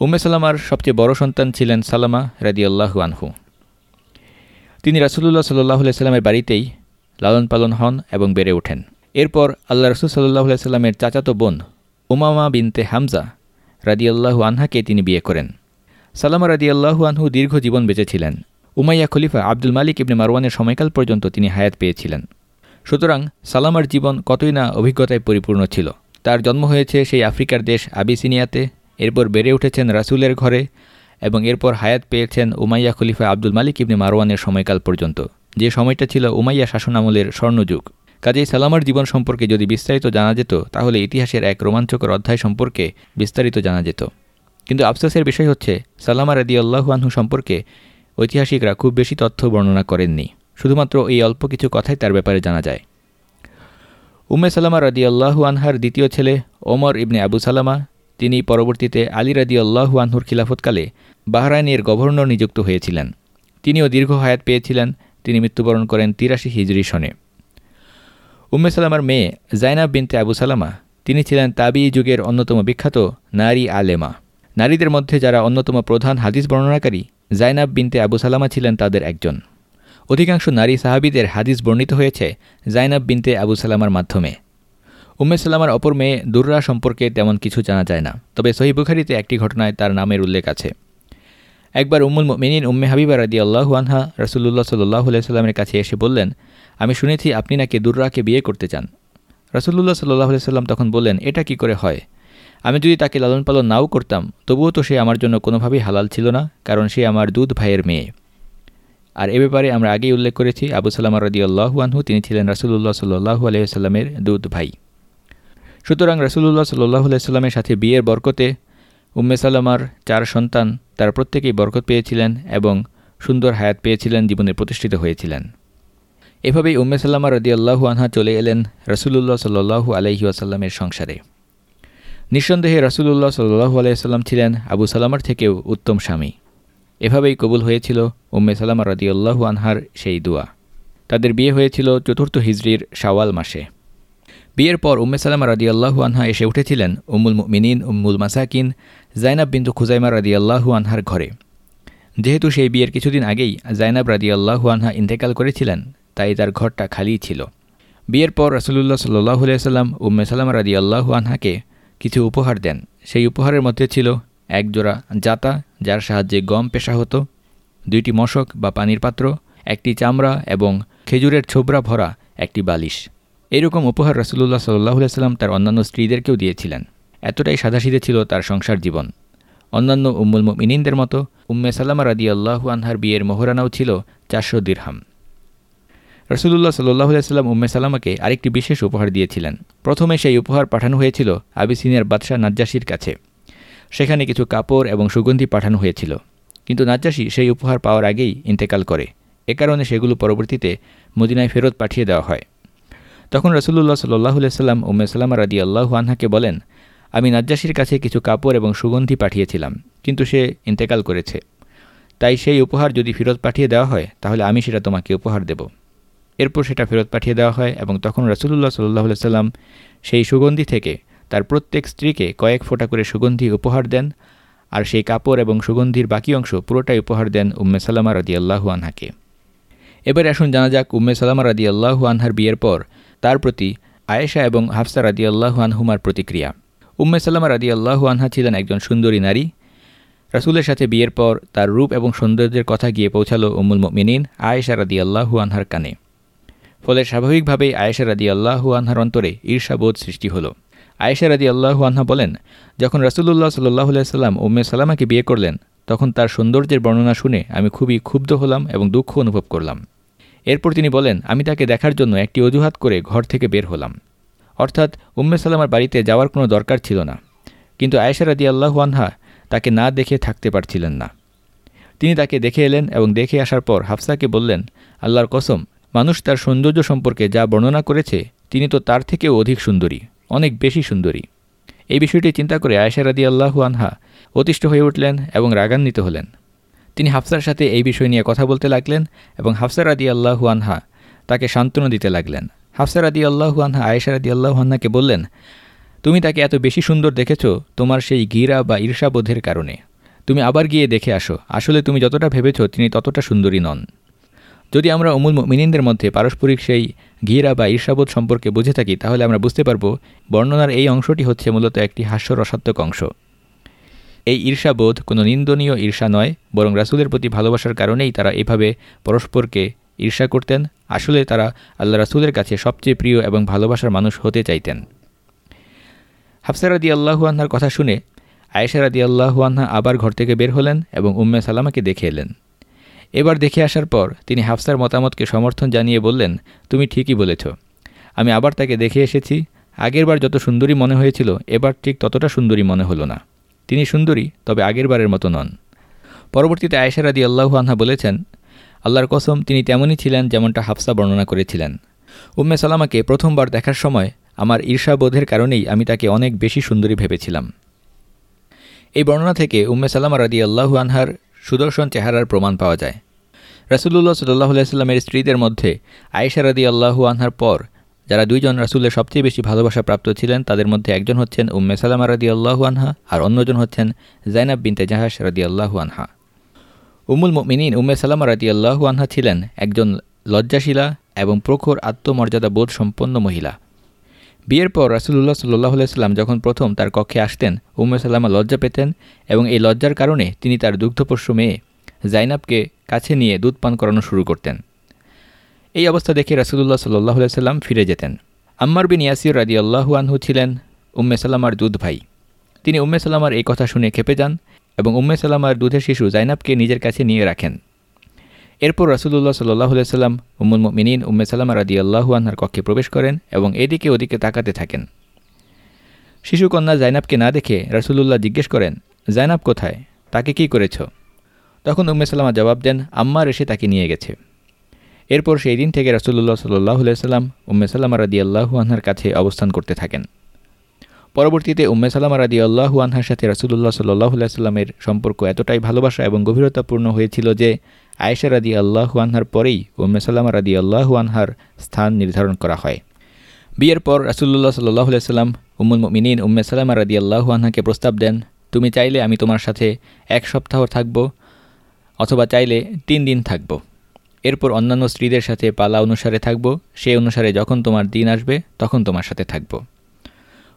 উম্মে সালামার সবচেয়ে বড় সন্তান ছিলেন সালামা রাদি আল্লাহু আনহু। তিনি রাসুলুল্লাহ সাল্লাহ সাল্লামের বাড়িতেই লালন পালন হন এবং বেড়ে ওঠেন। এরপর আল্লাহ রসুল সাল্লাহ সাল্লামের চাচাতো বোন উমামা বিনতে হামজা রাদিয়াল্লাহু আনহাকে তিনি বিয়ে করেন। সালামা রাদিয়াল্লাহু আনহু দীর্ঘ জীবন বেঁচেছিলেন। উমাইয়া খলিফা আব্দুল মালিক ইবনে মারওয়ানের সময়কাল পর্যন্ত তিনি হায়াত পেয়েছিলেন। সুতরাং সালামার জীবন কতই না অভিজ্ঞতায় পরিপূর্ণ ছিল। তার জন্ম হয়েছে সেই আফ্রিকার দেশ আবিসিনিয়াতে, এরপর বেড়ে উঠেছেন রাসুলের ঘরে এবং এরপর হায়াত পেয়েছেন উমাইয়া খলিফা আব্দুল মালিক ইবনে মারওয়ানের সময়কাল পর্যন্ত। যে সময়টা ছিল উমাইয়া শাসনামলের স্বর্ণযুগ। কাজেই সালামার জীবন সম্পর্কে যদি বিস্তারিত জানা যেত, তাহলে ইতিহাসের এক রোমাঞ্চকর অধ্যায় সম্পর্কে বিস্তারিত জানা যেত। কিন্তু আফসোসের বিষয় হচ্ছে, সালামা রাদি আল্লাহু আনহু সম্পর্কে ঐতিহাসিকরা খুব বেশি তথ্য বর্ণনা করেননি। শুধুমাত্র এই অল্প কিছু কথাই তার ব্যাপারে জানা যায়। উম্মে সালামা রাদি আল্লাহু আনহার দ্বিতীয় ছেলে ওমর ইবনে আবু সালামা, তিনি পরবর্তীতে আলী রাদি আল্লাহু আনহুর খিলাফতকালে বাহরাইনের গভর্নর নিযুক্ত হয়েছিলেন। তিনিও দীর্ঘ হায়াত পেয়েছিলেন, তিনি মৃত্যুবরণ করেন তিরাশি হিজরি সনে। উম্মে সালামার মেয়ে জাইনাব বিনতে আবু সালামা, তিনি ছিলেন তাবি যুগের অন্যতম বিখ্যাত নারী আলেমা। নারীদের মধ্যে যারা অন্যতম প্রধান হাদিস বর্ণনাকারী, জাইনাব বিনতে আবু সালামা ছিলেন তাদের একজন। অধিকাংশ নারী সাহাবিদের হাদিস বর্ণিত হয়েছে জাইনাব বিনতে আবু সালামার মাধ্যমে। উম্মে সালামার অপর মেয়ে দুর্রা সম্পর্কে তেমন কিছু জানা যায় না, তবে সহিবুখারিতে একটি ঘটনায় তার নামের উল্লেখ আছে। একবার উম্মুল মিনিন উম্মে হাবিবা রাদি আল্লাহু আনহা রসুল্লাহ সাল্লাহ সাল্লামের কাছে এসে বললেন আমি শুনেছি আপনি নাকি দুর্রাকে বিয়ে করতে চান। রসুল্লাহ সাল্লাহ সাল্লাম তখন বললেন, এটা কি করে হয়? আমি যদি তাকে লালন পালন নাও করতাম, তবুও তো সে আমার জন্য কোনোভাবেই হালাল ছিল না, কারণ সে আমার দুধ ভাইয়ের মেয়ে। আর এ ব্যাপারে আমরা আগেই উল্লেখ করেছি, আবু সাল্লাম রদি তিনি ছিলেন রাসুল্লাহ সাল্লু আলহিহাল্লামের দুধ ভাই। সুতরাং রসুল্লাহ সাল্লাহ আলাইস্লামের সাথে বিয়ের বরকতে উম্মে সাল্লামার চার সন্তান তার প্রত্যেকেই বরকত পেয়েছিলেন এবং সুন্দর হায়াত পেয়েছিলেন, জীবনে প্রতিষ্ঠিত হয়েছিলেন। এভাবেই উম্মে সাল্লামা রদি আল্লাহু আনহা চলে এলেন রসুলুল্লাহ সাল্লু আলহি আসাল্লামের সংসারে। নিঃসন্দেহে রসুলুল্লাহ সাল্লু আলাইসাল্লাম ছিলেন আবু সাল্লামার থেকেও উত্তম স্বামী। এভাবেই কবুল হয়েছিল উম্মে সাল্লামা রদি আল্লাহু আনহার সেই দুয়া। তাদের বিয়ে হয়েছিল চতুর্থ হিজড়ির শাওয়াল মাসে। বিয়ের পর উম্মে সালামা আল্লাহু আনহা এসে উঠেছিলেন উম্মুল মিনিন উম্মুল মাসাকিন, জাইনাব বিন্দু খুজাইমা রাদি আল্লাহু আনহার ঘরে। যেহেতু সেই বিয়ের কিছুদিন আগেই জাইনাব রাদি আল্লাহু আনহা ইন্তেকাল করেছিলেন তাই তার ঘরটা খালি ছিল। বিয়ের পর রসুল্লাহ সাল্লাহ সাল্লাম উম্মে সালামা রাদি আল্লাহু আনহাকে কিছু উপহার দেন। সেই উপহারের মধ্যে ছিল এক জোড়া জাতা, যার সাহায্যে গম পেশা হতো, দুইটি মশক বা পানির পাত্র, একটি চামড়া এবং খেজুরের ছোবরা ভরা একটি বালিশ। এরকম উপহার রসুল্লাহ সাল্লাহ সাল্লাম তার অন্যান্য স্ত্রীদেরকেও দিয়েছিলেন। এতটাই সাদাসিদে ছিল তার সংসার জীবন। অন্যান্য উম্মুল মিনিনদের মতো উম্মে সাল্লামা রাদি আল্লাহু আনহার বিয়ের মোহরানাও ছিল চারশো দীর্হাম। রসুল্লাহ সাল্লাহ সাল্লাম উম্মে সাল্লামাকে আরেকটি বিশেষ উপহার দিয়েছিলেন। প্রথমে সেই উপহার পাঠানো হয়েছিল আবিসিনিয়ার বাদশাহ নাজ্জাসির কাছে। সেখানে কিছু কাপড় এবং সুগন্ধি পাঠানো হয়েছিল। কিন্তু নাজ্জাসি সেই উপহার পাওয়ার আগেই ইন্তেকাল করে। এ কারণে সেগুলো পরবর্তীতে মদিনায় ফেরত পাঠিয়ে দেওয়া হয়। তখন রসুল্লাহ সাল্লাহ সাল্লাম উম্মে সাল্লামা রাদি আল্লাহ আনহাকে বলেন, আমি নাজ্জাসির কাছে কিছু কাপড় এবং সুগন্ধি পাঠিয়েছিলাম, কিন্তু সে ইন্তেকাল করেছে। তাই সেই উপহার যদি ফেরত পাঠিয়ে দেওয়া হয়, তাহলে আমি সেটা তোমাকে উপহার দেব। এরপর সেটা ফেরত পাঠিয়ে দেওয়া হয় এবং তখন রসুল্লাহ সাল্লাহ সাল্লাম সেই সুগন্ধি থেকে তার প্রত্যেক স্ত্রীকে কয়েক ফোঁটা করে সুগন্ধি উপহার দেন আর সেই কাপড় এবং সুগন্ধির বাকি অংশ পুরোটাই উপহার দেন উম্মে সাল্লামা রাদি আল্লাহু আনহাকে। এবার আসুন জানা যাক উম্মে সাল্লামা রাদি আল্লাহু আনহার বিয়ের পর তার প্রতি আয়েশা এবং হাফসা রাদি আল্লাহু আনহুমার প্রতিক্রিয়া। উম্মে সাল্লামা রাদি আল্লাহু আনহা ছিলেন একজন সুন্দরী নারী। রাসুলের সাথে বিয়ের পর তার রূপ এবং সৌন্দর্যের কথা গিয়ে পৌঁছালো উমুল মিনিন আয়েশা রাদি আল্লাহু আনহার কানে। ফলে স্বাভাবিকভাবেই আয়েশা রাদি আল্লাহু আনহার অন্তরে ঈর্ষাবোধ সৃষ্টি হলো। আয়েশা রাদি আল্লাহু আনহা বলেন, যখন রাসুলুল্লাহ সাল্লাহ সাল্লাম উম্মে সালামাকে বিয়ে করলেন, তখন তার সৌন্দর্যের বর্ণনা শুনে আমি খুবই ক্ষুব্ধ হলাম এবং দুঃখ অনুভব করলাম। এরপর তিনি বলেন, আমি তাকে দেখার জন্য একটি অজুহাত করে ঘর থেকে বের হলাম। অর্থাৎ উম্মে সালামার বাড়িতে যাওয়ার কোনো দরকার ছিল না। কিন্তু আয়েশা রাদি আল্লাহু আনহা তাকে না দেখে থাকতে পারছিলেন না। তিনি তাকে দেখে এলেন এবং দেখে আসার পর হাফসাকে বললেন, আল্লাহর কসম মানুষ তার সৌন্দর্য সম্পর্কে যা বর্ণনা করেছে, তিনি তো তার থেকেও অধিক সুন্দরী, অনেক বেশি সুন্দরী। এই বিষয়টি চিন্তা করে আয়েশা রাদি আল্লাহু আনহা অতিষ্ঠ হয়ে উঠলেন এবং রাগান্বিত হলেন। তিনি হাফসার সাথে এই বিষয় নিয়ে কথা বলতে লাগলেন এবং হাফসার আদি আল্লাহু আনহা তাকে সান্ত্বনা দিতে লাগলেন। হাফসার আদি আল্লাহু আনহা, আয়েশা আদি আল্লাহু আনহাকে বললেন, তুমি তাকে এত বেশি সুন্দর দেখেছ তোমার সেই গিরা বা ঈর্ষাবোধের কারণে। তুমি আবার গিয়ে দেখে আসো, আসলে তুমি যতটা ভেবেছ তিনি ততটা সুন্দরী নন। যদি আমরা অমূল মিনিনদের মধ্যে পারস্পরিক সেই ঘিরা বা ঈর্ষাবোধ সম্পর্কে বুঝে থাকি, তাহলে আমরা বুঝতে পারব বর্ণনার এই অংশটি হচ্ছে মূলত একটি হাস্যরসাত্মক অংশ। এই ঈর্ষাবোধ কোনো নিন্দনীয় ঈর্ষা নয়, বরং রাসুলের প্রতি ভালোবাসার কারণেই তারা এভাবে পরস্পরকে ঈর্ষা করতেন। আসলে তারা আল্লাহ রাসুলের কাছে সবচেয়ে প্রিয় এবং ভালোবাসার মানুষ হতে চাইতেন। হাফসারাদি আল্লাহুয়ান্নার কথা শুনে আয়েশারাদি আল্লাহুয়ান্না আবার ঘর থেকে বের হলেন এবং উম্মে সালামাকে দেখে এলেন। এবার দেখে আসার পর তিনি হাফসার মতামতকে সমর্থন জানিয়ে বললেন, তুমি ঠিকই বলেছ। আমি আবার তাকে দেখে এসেছি। আগেরবার যত সুন্দরী মনে হয়েছিল, এবার ঠিক ততটা সুন্দরী মনে হলো না। তিনি সুন্দরী, তবে আগেরবারের মতো নন। পরবর্তীতে আয়েশারাদি আল্লাহু আনহা বলেছেন, আল্লাহর কসম, তিনি তেমনই ছিলেন যেমনটা হাফসা বর্ণনা করেছিলেন। উম্মে সালামাকে প্রথমবার দেখার সময় আমার ঈর্ষাবোধের কারণেই আমি তাকে অনেক বেশি সুন্দরী ভেবেছিলাম। এই বর্ণনা থেকে উম্মে সালামা রাদি আল্লাহু আনহার সুদর্শন চেহারার প্রমাণ পাওয়া যায়। রাসুল্লাহ সাল্লাহ সাল্লামের স্ত্রীদের মধ্যে আয়েশা রাদি আল্লাহু আনহার পর, যারা দুইজন রাসুলের সবচেয়ে বেশি ভালোবাসা প্রাপ্ত ছিলেন, তাদের মধ্যে একজন হচ্ছেন উম্মে সালামা রাদি আল্লাহু আনহা আর অন্যজন হচ্ছেন জাইনাব বিনতে জাহাস রাদি আল্লাহু আনহা। উমুল মিনীন উম্মে সালামা রাদি আল্লাহু আনহা ছিলেন একজন লজ্জাশীলা এবং প্রখর আত্মমর্যাদা বোধ সম্পন্ন মহিলা। বিয়ের পর রাসুল্লাহ সাল্লাহ সাল্লাম যখন প্রথম তার কক্ষে আসতেন, উম্মে সাল্লামা লজ্জা পেতেন এবং এই লজ্জার কারণে তিনি তার দুগ্ধপোষ্য মেয়ে জাইনাবকে কাছে নিয়ে দুধ পান করানো শুরু করতেন। এই অবস্থা দেখে রাসুলুল্লাহ সাল্লাহ সাল্লাম ফিরে যেতেন। আম্মার বিন ইয়াসির রাদি আল্লাহু আনহু ছিলেন উম্মে সাল্লামার দুধ ভাই। তিনি উম্মে সাল্লামার এই কথা শুনে খেপে যান এবং উম্মে সাল্লামার দুধের শিশু জাইনাবকে নিজের কাছে নিয়ে রাখেন। এরপর রাসুলুল্লাহ সাল্লাহ সাল্লাম উম্মুল মিনীন উম্মে সাল্লামা রাদি আল্লাহু আনহার কক্ষে প্রবেশ করেন এবং এদিকে ওদিকে তাকাতে থাকেন। শিশুকন্যা জাইনাবকে না দেখে রাসুলুল্লাহ জিজ্ঞেস করেন, জাইনাব কোথায়? তাকে কি করেছ? তখন উম্মে সাল্লামা জবাব দেন আম্মার এসে তাকে নিয়ে গেছে। এরপর সেই দিন থেকে রাসুল্লাহ সাল্লাহ সাল্লাম উম্মে সাল্লামা রাদি আল্লাহু আনহার কাছে অবস্থান করতে থাকেন। পরবর্তীতে উম্মে সাল্লামা রাদি আল্লাহু আনহার সাথে রাসুল্লাহ সাল্লাহ সাল্লামের সম্পর্ক এতটাই ভালোবাসা এবং গভীরতাপূর্ণ হয়েছিল যে আয়েশা রাদি আল্লাহু আনহার পরেই উম্মে সাল্লামা রাদি আল্লাহু আনহার স্থান নির্ধারণ করা হয়। বিয়ের পর রাসুল্লাহ সাল্লাহ সাল্লাম উম্মুল মিনীন উম্মে সাল্লামা রাদি আল্লাহু আনহাকে প্রস্তাব দেন, তুমি চাইলে আমি তোমার সাথে এক সপ্তাহ থাকব অথবা চাইলে তিন দিন থাকব। এরপর অন্যান্য স্ত্রীদের সাথে পালা অনুসারে থাকব। সে অনুসারে যখন তোমার দিন আসবে, তখন তোমার সাথে থাকব।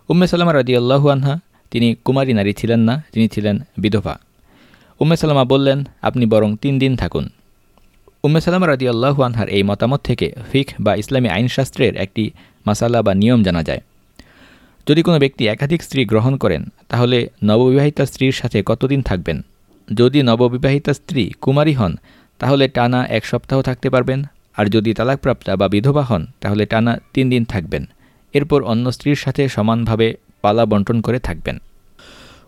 উম্মে সাল্লামা রাদি আল্লাহু আনহা, তিনি কুমারী নারী ছিলেন না তিনি ছিলেন বিধবা। উম্মে সাল্লামা বললেন, আপনি বরং তিন দিন থাকুন। উম্মে সাল্লামা রাদি আল্লাহু আনহার এই মতামত থেকে ফিক বা ইসলামী আইনশাস্ত্রের একটি মাসালা বা নিয়ম জানা যায়। যদি কোনো ব্যক্তি একাধিক স্ত্রী গ্রহণ করেন, তাহলে নববিবাহিতা স্ত্রীর সাথে কতদিন থাকবেন? যদি নববিবাহিতা স্ত্রী কুমারী হন, তাহলে টানা এক সপ্তাহ থাকতে পারবেন। আর যদি তালাকপ্রাপ্তা বা বিধবা হন, তাহলে টানা তিন দিন থাকবেন। এরপর অন্য স্ত্রীর সাথে সমানভাবে পালা বন্টন করে থাকবেন।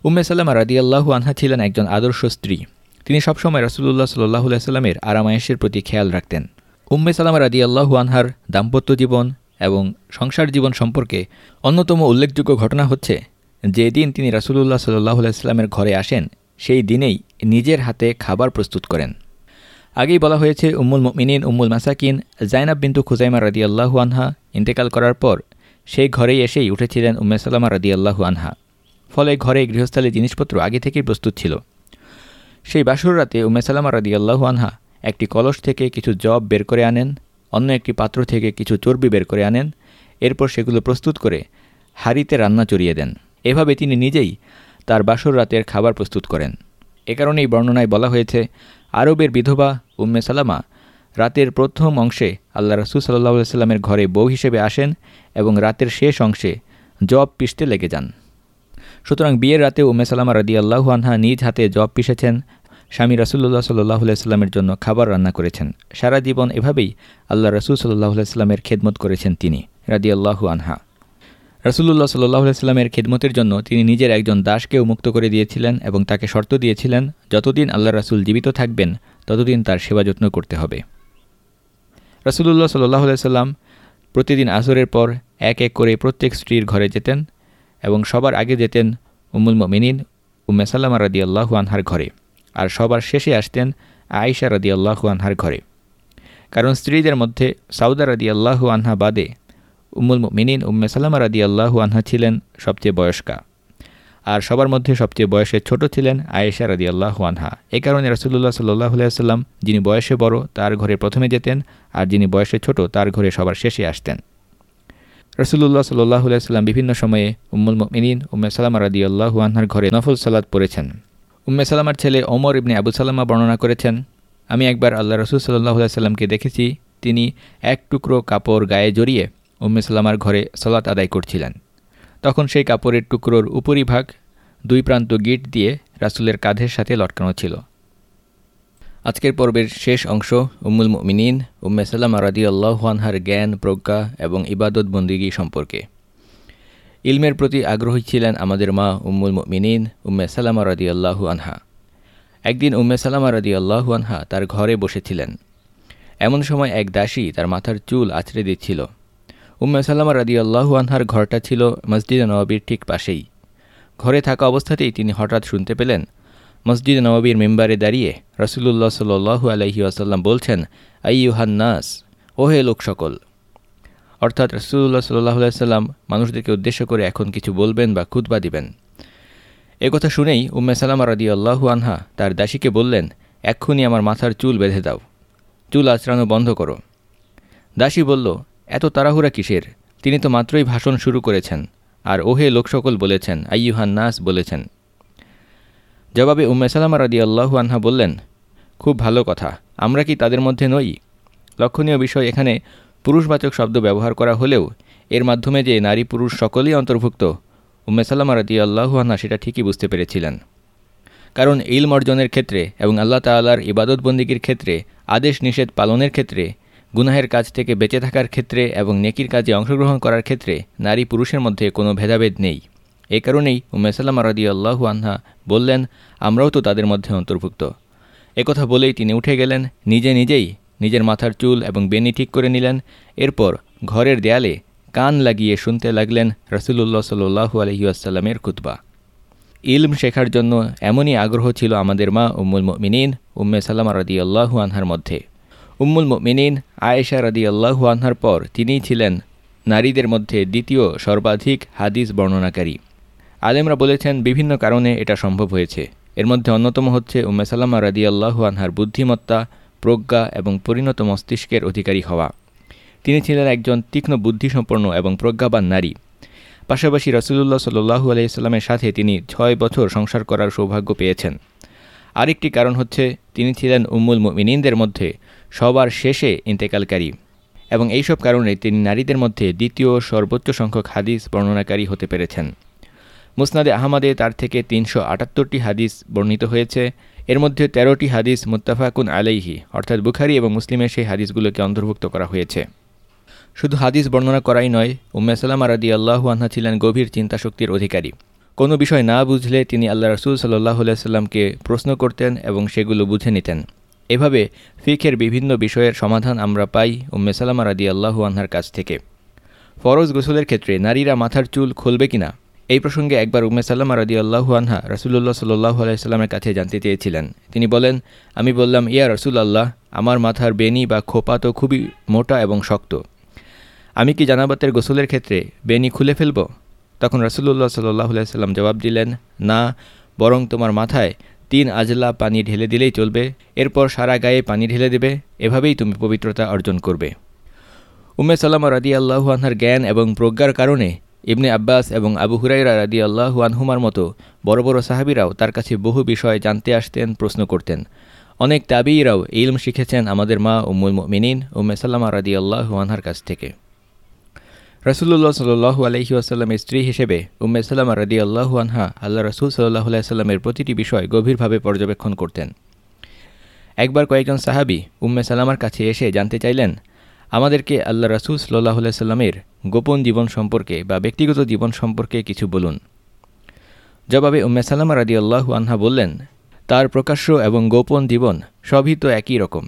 উম্মে সাল্লামা রাদিয়াল্লাহু আনহা ছিলেন একজন আদর্শ স্ত্রী। তিনি সবসময় রসুল্লাহ সাল্লাহ সাল্লামের আরামায়েশের প্রতি খেয়াল রাখতেন। উম্মে সাল্লামা রাদিয়াল্লাহু আনহার দাম্পত্য জীবন এবং সংসার জীবন সম্পর্কে অন্যতম উল্লেখযোগ্য ঘটনা হচ্ছে যে দিন তিনি রাসুলুল্লাহ সাল্লাহ সাল্লামের ঘরে আসেন, সেই দিনেই নিজের হাতে খাবার প্রস্তুত করেন। আগেই বলা হয়েছে, উম্মুল মিনিন উম্মুল মাসাকিন জাইনাব বিন্তু খুজাইমা রাদি আল্লাহু আনহা ইন্তেকাল করার পর সেই ঘরেই এসেই উঠেছিলেন উম্মে সাল্লামা রাদি আল্লাহু আনহা। ফলে ঘরে গৃহস্থলী জিনিসপত্র আগে থেকেই প্রস্তুত ছিল। সেই বাসুর রাতে উম্মে সাল্লামা রাদি আল্লাহু আনহা একটি কলস থেকে কিছু জব বের করে আনেন, অন্য একটি পাত্র থেকে কিছু চর্বি বের করে আনেন, এরপর সেগুলো প্রস্তুত করে হাড়িতে রান্না চড়িয়ে দেন। এভাবে তিনি নিজেই তার বাসর রাতের খাবার প্রস্তুত করেন। এ কারণেই বর্ণনায় বলা হয়েছে, আরবের বিধবা উম্মে সালামা রাতের প্রথম অংশে আল্লাহ রসুল সাল্লাহ সাল্লামের ঘরে বউ হিসেবে আসেন এবং রাতের শেষ অংশে জব পিষতে লেগে যান। সুতরাং বিয়ের রাতে উম্মে সালামা রাদি আল্লাহু আনহা নিজ হাতে জব পিষেছেন। স্বামী রাসুল্লাহ সাল্লাহ সাল্লামের জন্য খাবার রান্না করেছেন। সারা জীবন এভাবেই আল্লাহ রসুল সাল্লাহ সাল্লামের খেদমত করেছেন তিনি রাদি আল্লাহু আনহা রাসুল্লাহ সাল্লাহ সাল্লামের খেদমতের জন্য তিনি নিজের একজন দাসকেও মুক্ত করে দিয়েছিলেন এবং তাকে শর্ত দিয়েছিলেন, যতদিন আল্লাহ রাসুল জীবিত থাকবেন, ততদিন তার সেবা যত্ন করতে হবে। রাসুল্লাহ সাল্লাহ সাল্লাম প্রতিদিন আসরের পর এক এক করে প্রত্যেক স্ত্রীর ঘরে যেতেন। এবং সবার আগে যেতেন উমুল মিনিন উম্মে সাল্লামা রাদি আল্লাহু আনহার ঘরে আর সবার শেষে আসতেন আয়েশা রাদি আল্লাহু আনহার ঘরে। কারণ স্ত্রীদের মধ্যে সাউদা রাদি আল্লাহু আনহা বাদে উম্মুল মিনিন উম্মে সাল্লামা রাদি আল্লাহু আনহা ছিলেন সবচেয়ে বয়স্কা। আর সবার মধ্যে সবচেয়ে বয়সে ছোট ছিলেন আয়েশা রাদি আল্লাহু আনহা। এ কারণে রসুল্লাহ সাল্লাহ সাল্লাম যিনি বয়সে বড়, তার ঘরে প্রথমে যেতেন আর যিনি বয়সে ছোট, তার ঘরে সবার শেষে আসতেন। রসুল্লাহ সাল্লাহ সাল্লাম বিভিন্ন সময়ে উম্মুল মিনিন উম্মে সালামা রাদি আল্লাহু আনহার ঘরে নফল সালাদ পড়েছেন। উম্মে সালামার ছেলে ওমর ইবনে আবু সালামা বর্ণনা করেছেন, আমি একবার আল্লাহ রসুল সাল্লাহ সাল্লামকে দেখেছি, তিনি এক টুকরো কাপড় গায়ে জড়িয়ে উম্মে সালামার ঘরে সলাত আদায় করছিলেন। তখন সেই কাপড়ের টুকরোর উপরিভাগ দুই প্রান্ত গিট দিয়ে রাসুলের কাঁধের সাথে লটকানো ছিল। আজকের পর্বের শেষ অংশ উম্মুল মিনিন উম্মে সাল্লামা রাদি আল্লাহানহার জ্ঞান, প্রজ্ঞা এবং ইবাদত বন্দিগি সম্পর্কে। ইলমের প্রতি আগ্রহী ছিলেন আমাদের মা উম্মুল মিনিন উম্মে সাল্লামা রাদি আল্লাহু আনহা। একদিন উম্মে সাল্লামা রাদি আল্লাহু আনহা তার ঘরে বসেছিলেন। এমন সময় এক দাসী তার মাথার চুল আছড়ে দিচ্ছিল। উম্মে সাল্লামা রাদি আল্লাহু আনহার ঘরটা ছিল মসজিদে নবাবির ঠিক পাশেই। ঘরে থাকা অবস্থাতেই তিনি হঠাৎ শুনতে পেলেন মসজিদ নবাবির মেম্বারে দাঁড়িয়ে রসুল্লাহ সাল্লু আলহি আসাল্লাম বলছেন নাস, ওহে লোক সকল, অর্থাৎ রসুল্লাহ সাল্লাহ সাল্লাম মানুষদেরকে উদ্দেশ্য করে এখন কিছু বলবেন বা খুতবা দিবেন। কথা শুনেই উম্মে সালামা রাদি আল্লাহু আনহা তার দাসীকে বললেন, এক্ষুনি আমার মাথার চুল বেঁধে দাও, চুল আচড়ানো বন্ধ করো। দাসী বলল, এত তাড়াহুড়া কিসের? তিনি তো মাত্রই ভাষণ শুরু করেছেন, আর ওহে লোকসকল বলেছেন, আইয়ুহান নাস বলেছেন। জবাবে উম্মে সালামা রাদি আল্লাহু আনহা বললেন, খুব ভালো কথা। আমরা কি তাদের মধ্যে নই? লক্ষণীয় বিষয় এখানে পুরুষবাচক শব্দ ব্যবহার করা হলেও এর মাধ্যমে যে নারী পুরুষ সকলেই অন্তর্ভুক্ত, উম্মে সাল্লামা রাদি আল্লাহু আনহা সেটা ঠিকই বুঝতে পেরেছিলেন। কারণ ইলম অর্জনের ক্ষেত্রে এবং আল্লাহ তাল্লার ইবাদতবন্দিগির ক্ষেত্রে, আদেশ নিষেধ পালনের ক্ষেত্রে, গুনাহের কাজ থেকে বেঁচে থাকার ক্ষেত্রে এবং নেকির কাজে অংশগ্রহণ করার ক্ষেত্রে নারী পুরুষের মধ্যে কোনো ভেদাভেদ নেই। এ কারণেই উম্মেসাল্লাম রাদি আল্লাহু আনহা বললেন, আমরাও তো তাদের মধ্যে অন্তর্ভুক্ত। একথা বলেই তিনি উঠে গেলেন, নিজে নিজেই নিজের মাথার চুল এবং বেনি ঠিক করে নিলেন। এরপর ঘরের দেয়ালে কান লাগিয়ে শুনতে লাগলেন রসুল্লাহ সাল্লু আলহিউসাল্লামের কুতবা ইলম শেখার জন্য এমনই আগ্রহ ছিল আমাদের মা উম্মুল মিনিন উম্মে সাল্লামা রদি আল্লাহু আনহার মধ্যে। উম্মুল মিনিন আয়েশা রদি আল্লাহু আনহার পর তিনিই ছিলেন নারীদের মধ্যে দ্বিতীয় সর্বাধিক হাদিস বর্ণনাকারী। আলেমরা বলেছেন, বিভিন্ন কারণে এটা সম্ভব হয়েছে। এর মধ্যে অন্যতম হচ্ছে উম্মে সাল্লামা রাদি আল্লাহু আনহার বুদ্ধিমত্তা, প্রজ্ঞা এবং পরিণত মস্তিষ্কের অধিকারী হওয়া। তিনি ছিলেন একজন তীক্ষ্ণ বুদ্ধিসম্পন্ন এবং প্রজ্ঞাবান নারী। পাশাপাশি রসুল্লাহ সাল্লু আলাইস্লামের সাথে তিনি ছয় বছর সংসার করার সৌভাগ্য পেয়েছেন। আরেকটি কারণ হচ্ছে, তিনি ছিলেন উম্মুল মিনিনদের মধ্যে সবার শেষে ইন্তেকালকারী এবং এইসব কারণে তিনি নারীদের মধ্যে দ্বিতীয় সর্বোচ্চ সংখ্যক হাদিস বর্ণনাকারী হতে পেরেছেন। মুসনাদে আহমদে তার থেকে তিনশো আটাত্তরটি হাদিস বর্ণিত হয়েছে। এর মধ্যে তেরোটি হাদিস মুত্তাফাকুন আলাইহি, অর্থাৎ বুখারি এবং মুসলিমের সেই হাদিসগুলোকে অন্তর্ভুক্ত করা হয়েছে। শুধু হাদিস বর্ণনা করাই নয়, উম্মে সালাম আরাদি আল্লাহু আনহা ছিলেন গভীর চিন্তাশক্তির অধিকারী। কোনো বিষয় না বুঝলে তিনি আল্লাহ রসুল সাল্লাহ সাল্লামকে প্রশ্ন করতেন এবং সেগুলো বুঝে নিতেন। এভাবে ফিখের বিভিন্ন বিষয়ের সমাধান আমরা পাই উম্মে সালাম আরাদি আল্লাহু আনহার কাছ থেকে। ফরজ গোসলের ক্ষেত্রে নারীরা মাথার চুল খুলবে কিনা? এই প্রসঙ্গে একবার উম্মে সাল্লামা রদি আল্লাহু আনহা রসুল্লাহ সাল্লাহ আলাইস্লামের কাছে জানতে চেয়েছিলেন। তিনি বলেন, আমি বললাম, ইয়া রসুল আল্লাহ আমার মাথার বেনি বা খোপা তো খুবই মোটা এবং শক্ত। আমি কি জানাবাতের গোসলের ক্ষেত্রে বেনি খুলে ফেলব? তখন রসুল্লাহ সাল্লাহ আলাইসাল্লাম জবাব দিলেন, না, বরং তোমার মাথায় তিন আজলা পানি ঢেলে দিলেই চলবে। এরপর সারা গায়ে পানি ঢেলে দেবে। এভাবেই তুমি পবিত্রতা অর্জন করবে। উম্মে সাল্লামা রাদি আল্লাহু আনহার জ্ঞান এবং প্রজ্ঞার কারণে ইবনে আব্বাস এবং আবু হুরাইরা রাদি আল্লাহ আনহুমার মতো বড় বড় সাহাবিরাও তার কাছে বহু বিষয় জানতে আসতেন, প্রশ্ন করতেন। অনেক তাবিরাও ইলম শিখেছেন আমাদের মা উম্মুল মিনিন উম্মে সাল্লামা রাদি আল্লাহ আনহার কাছ থেকে। রসুল্লাহ সাল্লু আলহি আসাল্লামের স্ত্রী হিসেবে উম্মে সাল্লামা রাদি আল্লাহু আনহা আল্লাহ রসুল সাল্লাহ আলাইসাল্লামের প্রতিটি বিষয় গভীরভাবে পর্যবেক্ষণ করতেন। একবার কয়েকজন সাহাবি উম্মে কাছে এসে জানতে চাইলেন আমাদেরকে আল্লাহ রাসুল সাল্লাহ সাল্লামের গোপন জীবন সম্পর্কে বা ব্যক্তিগত জীবন সম্পর্কে কিছু বলুন। জবাবে উম্মে সালামা রাদি আল্লাহু আনহা বললেন, তার প্রকাশ্য এবং গোপন জীবন সবই তো একই রকম।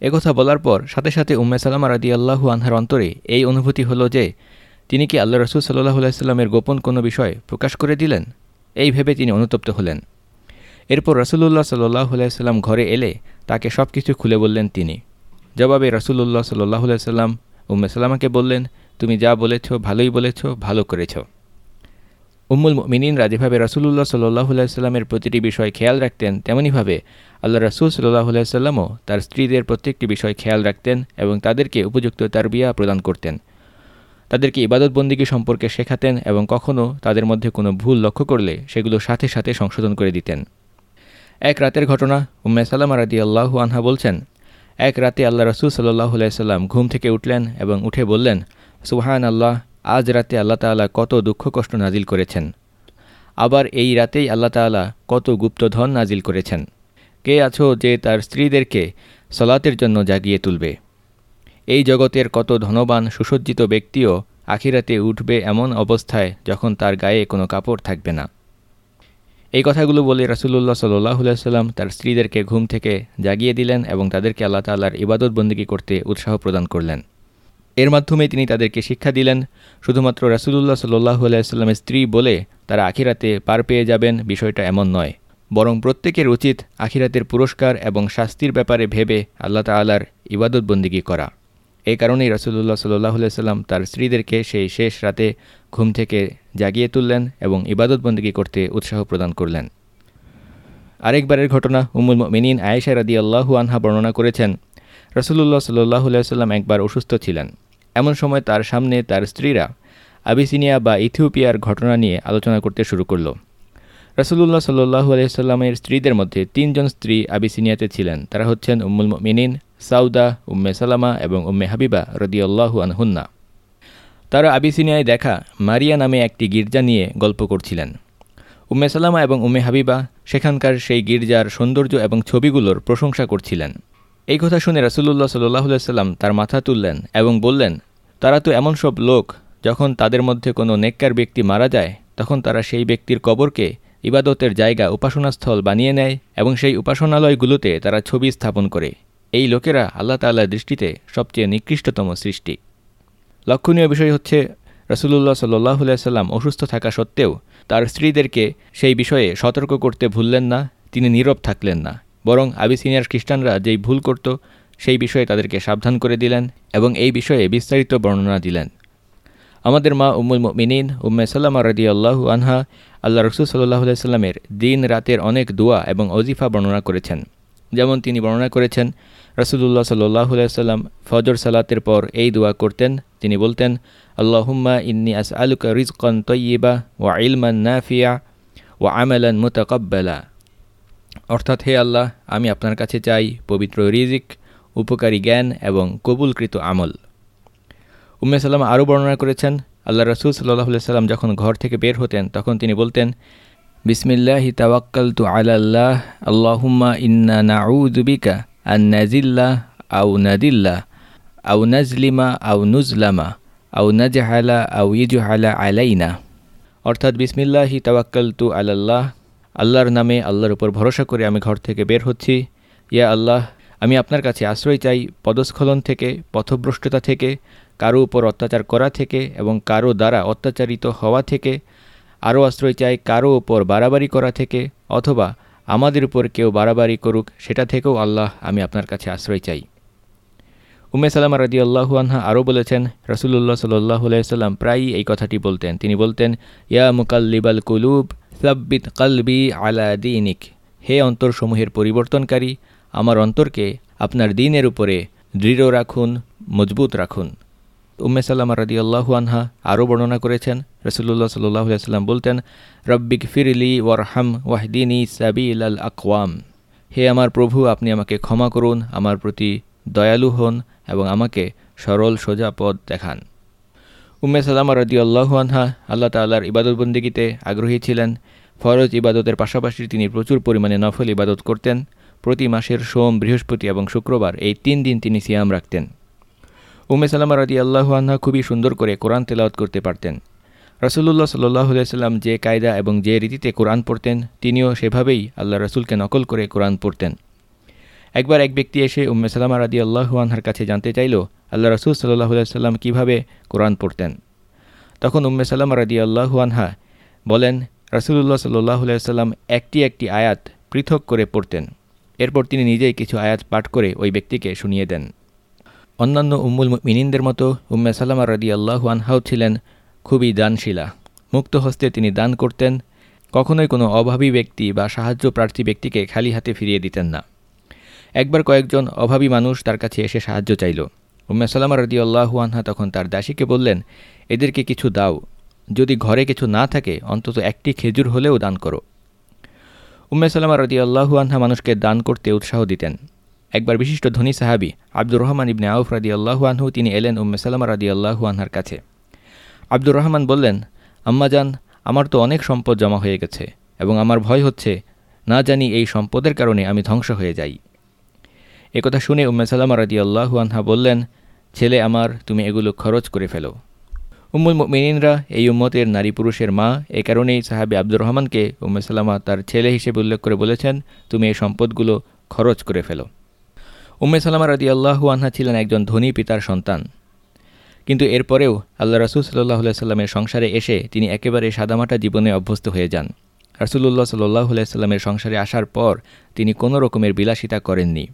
একথা বলার পর সাথে সাথে উম্মে সালামা রাদি আল্লাহু আনহার অন্তরে এই অনুভূতি হলো যে, তিনি কি আল্লাহ রসুল সাল্লাহ সাল্লামের গোপন কোনো বিষয় প্রকাশ করে দিলেন? এই ভেবে তিনি অনুতপ্ত হলেন। এরপর রসুল্লাহ সাল্লাহ সাল্লাম ঘরে এলে তাকে সব কিছু খুলে বললেন তিনি। জবাবে রসুল্লাহ সাল্লাহ সাল্লাম উম্মে সাল্লামাকে বললেন, তুমি যা বলেছ, ভালোই বলেছ, ভালো করেছ। উম্মুল মিনিনরা যেভাবে রসুল্লাহ সাল্লাহ সাল্লামের প্রতিটি বিষয় খেয়াল রাখতেন তেমনইভাবে আল্লাহ রসুল সাল্লাহ সাল্লামও তার স্ত্রীদের প্রত্যেকটি বিষয় খেয়াল রাখতেন এবং তাদেরকে উপযুক্ত তারবিয়া প্রদান করতেন। তাদেরকে ইবাদতবন্দিকে সম্পর্কে শেখাতেন এবং কখনও তাদের মধ্যে কোনো ভুল লক্ষ্য করলে সেগুলো সাথে সাথে সংশোধন করে দিতেন। এক রাতের ঘটনা, উম্মে সাল্লাম রাদি আল্লাহু আনহা বলছেন এক রাতে আল্লাহ রসুল সাল্লাহ সাল্লাম ঘুম থেকে উঠলেন এবং উঠে বললেন সুহান আল্লাহ আজ রাতে আল্লাহ তাল্লাহ কত দুঃখ কষ্ট নাজিল করেছেন। আবার এই রাতেই আল্লাহ তাল্লাহ কত গুপ্তধন নাজিল করেছেন। কে আছো যে তার স্ত্রীদেরকে সলাতের জন্য জাগিয়ে তুলবে? এই জগতের কত ধনবান, সুসজ্জিত ব্যক্তিও আখিরাতে উঠবে এমন অবস্থায় যখন তার গায়ে কোনো কাপড় থাকবে না। এই কথাগুলো বলে রাসুল্লাহ সাল্লাহ সাল্লাম তার স্ত্রীদেরকে ঘুম থেকে জাগিয়ে দিলেন এবং তাদেরকে আল্লাহ তাল্লাহর ইবাদত বন্দী করতে উৎসাহ প্রদান করলেন। এর মাধ্যমে তিনি তাদেরকে শিক্ষা দিলেন, শুধুমাত্র রাসুলুল্লাহ সাল্লাহ আলাইস্লামের স্ত্রী বলে তারা আখিরাতে পার পেয়ে যাবেন বিষয়টা এমন নয়। বরং প্রত্যেকের উচিত আখিরাতের পুরস্কার এবং শাস্তির ব্যাপারে ভেবে আল্লাহ তাল্লাহর ইবাদত বন্দিগি করা। এই কারণেই রসুল্লাহ সাল্লাহ সাল্লাম তার স্ত্রীদেরকে সেই শেষ রাতে ঘুম থেকে জাগিয়ে তুললেন এবং ইবাদত ইবাদতবন্দিগি করতে উৎসাহ প্রদান করলেন। আরেকবারের ঘটনা উমুল মিনিন আয়েশা রাদি আল্লাহু আনহা বর্ণনা করেছেন রসুল্লাহ সাল্লাহ সাল্লাম একবার অসুস্থ ছিলেন। এমন সময় তার সামনে তার স্ত্রীরা আবিসিনিয়া বা ইথিওপিয়ার ঘটনা নিয়ে আলোচনা করতে শুরু করল। রসুল্লাহ সাল্লু আলহিসাল্লামের স্ত্রীদের মধ্যে তিনজন স্ত্রী আবিসিনিয়াতে ছিলেন। তারা হচ্ছেন উম্মুল মিনিন সাউদা, উম্মে সালামা এবং উম্মে হাবিবা রদিয়াল্লাহু আনহুন্না। তারা আবিসিনিয়ায় দেখা মারিয়া নামে একটি গির্জা নিয়ে গল্প করছিলেন। উম্মে সালামা এবং উম্মে হাবিবা সেখানকার সেই গির্জার সৌন্দর্য এবং ছবিগুলোর প্রশংসা করছিলেন। এই কথা শুনে রাসুল্লাহ সাল্লাহ সাল্লাম তার মাথা তুললেন এবং বললেন, তারা তো এমন সব লোক, যখন তাদের মধ্যে কোনো নেককার ব্যক্তি মারা যায়, তখন তারা সেই ব্যক্তির কবরকে ইবাদতের জায়গা, উপাসনাস্থল বানিয়ে নেয় এবং সেই উপাসনালয়গুলোতে তারা ছবি স্থাপন করে। এই লোকেরা আল্লাহ তাল্লাহর দৃষ্টিতে সবচেয়ে নিকৃষ্টতম সৃষ্টি। লক্ষণীয় বিষয় হচ্ছে রসুল্লাহ সাল্লাহ সাল্লাম অসুস্থ থাকা সত্ত্বেও তার স্ত্রীদেরকে সেই বিষয়ে সতর্ক করতে ভুললেন না, তিনি নীরব থাকলেন না। বরং আবিসিনিয়ার খ্রিস্টানরা যেই ভুল করত, সেই বিষয়ে তাদেরকে সাবধান করে দিলেন এবং এই বিষয়ে বিস্তারিত বর্ণনা দিলেন। আমাদের মা উম্মুল মিনিন উম্মে সাল্লামা রদি আল্লাহু আনহা, আল্লাহ রসুল সাল্লাহ সাল্লামের দিন রাতের অনেক দোয়া এবং অজিফা বর্ণনা করেছেন। যেমন তিনি বর্ণনা করেছেন রসুল্লাহ সাল্লাহ সাল্লাম ফজর সালাতের পর এই দোয়া করতেন। তিনি বলতেন, আল্লাহুম্মা ইন্নি আস আলুকা রিজকন তৈয়বা ওয়া ইলমান নাফিয়া ওয়া আমেলান মুতাকব্বালা। অর্থাৎ, হে আল্লাহ, আমি আপনার কাছে চাই পবিত্র রিজিক, উপকারী জ্ঞান এবং কবুলকৃত আমল। উম্মে সাল্লাম আরও বর্ণনা করেছেন, আল্লাহ রসুল সাল্লাহ সাল্লাম যখন ঘর থেকে বের হতেন, তখন তিনি বলতেন, বিসমিল্লাহি তাওয়াক্কাল তু আল্লাহ আল্লাহুম্মা ইন্না নাউদুবিকা আন নাজিল্লাহ আউ নাদিল্লা আউ নাজলিমা আউ নুজলামা আউ নাজহালা আউ ইজহালা আলাইনা অর্থাৎ, বিসমিল্লাহি তাওয়াক্কাল তু আল্লাহ আল্লাহর নামে আল্লাহর উপর ভরসা করে আমি ঘর থেকে বের হচ্ছি। ইয়া আল্লাহ, আমি আপনার কাছে আশ্রয় চাই পদস্খলন থেকে, পথভ্রষ্টতা থেকে, কারও উপর অত্যাচার করা থেকে এবং কারও দ্বারা অত্যাচারিত হওয়া থেকে। আরও আশ্রয় চাই কারও উপর বাড়াবাড়ি করা থেকে, অথবা আমাদের উপর কেউ বাড়াবাড়ি করুক, সেটা থেকেও আল্লাহ আমি আপনার কাছে আশ্রয় চাই। উমে সালামা রাদি আল্লাহু আনহা আরও বলেছেন রসুল্লাহ সাল্লাহ সাল্লাম প্রায়ই এই কথাটি বলতেন। তিনি বলতেন, ইয়া মুকাল্লিবাল কুলুব, সাব্বিত কালবি আলা দিনিক। হে অন্তরসমূহের পরিবর্তনকারী, আমার অন্তরকে আপনার দিনের উপরে দৃঢ় রাখুন, মজবুত রাখুন। উম্মে সাল্লামা রাদি আল্লাহু আনহা আরও বর্ণনা করেছেন রসুল্লাহ সাল্লাহ সাল্লাম বলতেন, রব্বিক ফিরলি ওয়ারহাম ওয়াহদিনী সাবিল আল আকওয়াম। হে আমার প্রভু, আপনি আমাকে ক্ষমা করুন, আমার প্রতি দয়ালু হন এবং আমাকে সরল সোজা পথ দেখান। উম্মে সাল্লামা আল্লাহু আনহা আল্লাহ তাল্লাহর ইবাদতবন্দিগিতে আগ্রহী ছিলেন। ফরজ ইবাদতের পাশাপাশি তিনি প্রচুর পরিমাণে নফল ইবাদত করতেন। প্রতি মাসের সোম, বৃহস্পতি এবং শুক্রবার এই তিন দিন তিনি সিয়াম রাখতেন। উমে সালামা রাদি আল্লাহু আনহা খুবই সুন্দর করে কোরআন তেলাওয়াত করতে পারতেন। রসুল্লাহ সাল্লাহ সাল্লাম যে কায়দা এবং যে রীতিতে কোরআন পড়তেন, তিনিও সেভাবেই আল্লাহ রসুলকে নকল করে কোরআন পড়তেন। একবার এক ব্যক্তি এসে উম্মে সালামা রাদি আল্লাহু আনহার কাছে জানতে চাইল, আল্লাহ রসুল সাল্লাহ সাল্লাম কীভাবে কোরআন পড়তেন। তখন উম্মে সালামা রাদি আল্লাহু আনহা বলেন রসুল্লাহ সাল্লাহ সাল্লাম একটি একটি আয়াত পৃথক করে পড়তেন। এরপর তিনি নিজেই কিছু আয়াত পাঠ করে ওই ব্যক্তিকে শুনিয়ে দেন। অন্যান্য উম্মুল মিনিনদের মতো উম্মে সালামা রাদি আল্লাহু আনহাও ছিলেন খুবই দানশীলা। মুক্ত হস্তে তিনি দান করতেন, কখনোই কোনো অভাবী ব্যক্তি বা সাহায্য প্রার্থী ব্যক্তিকে খালি হাতে ফিরিয়ে দিতেন না। একবার কয়েকজন অভাবী মানুষ তার কাছে এসে সাহায্য চাইল। উম্মে সালামা রদি আল্লাহু আনহা তখন তার দাসীকে বললেন, এদেরকে কিছু দাও। যদি ঘরে কিছু না থাকে, অন্তত একটি খেজুর হলেও দান করো। উম্মে সালামা রদি আল্লাহু আনহা মানুষকে দান করতে উৎসাহ দিতেন। একবার বিশিষ্ট ধনী সাহাবি আব্দুর রহমান ইবনে আউফ রাদি আল্লাহু আনহু, তিনি এলেন উম্মে সালামা রাদি আনহার কাছে। আব্দুর রহমান বললেন আম্মাজান আমার তো অনেক সম্পদ জমা হয়ে গেছে এবং আমার ভয় হচ্ছে, না জানি এই সম্পদের কারণে আমি ধ্বংস হয়ে যাই। একথা শুনে উম্মে সালামা রাদি আনহা বললেন, ছেলে আমার, তুমি এগুলো খরচ করে ফেলো। উম্মুল মিনিনরা এই উম্মতের নারী পুরুষের মা, এ কারণেই সাহাবি আব্দুর রহমানকে উম্মে সালামা তার ছেলে হিসেবে উল্লেখ করে বলেছেন, তুমি এই সম্পদগুলো খরচ করে ফেলো। উম্মে সালামা রাদি আল্লাহু আনহা ছিলেন একজন ধনী পিতার সন্তান। কিন্তু এরপরেও আল্লাহ রসুল সাল্লাহ সাল্লামের সংসারে এসে তিনি একেবারে সাদামাটা জীবনে অভ্যস্ত হয়ে যান। রাসুলুল্লাহ সাল্লাহ সাল্লামের সংসারে আসার পর তিনি কোনো রকমের বিলাসিতা করেননি।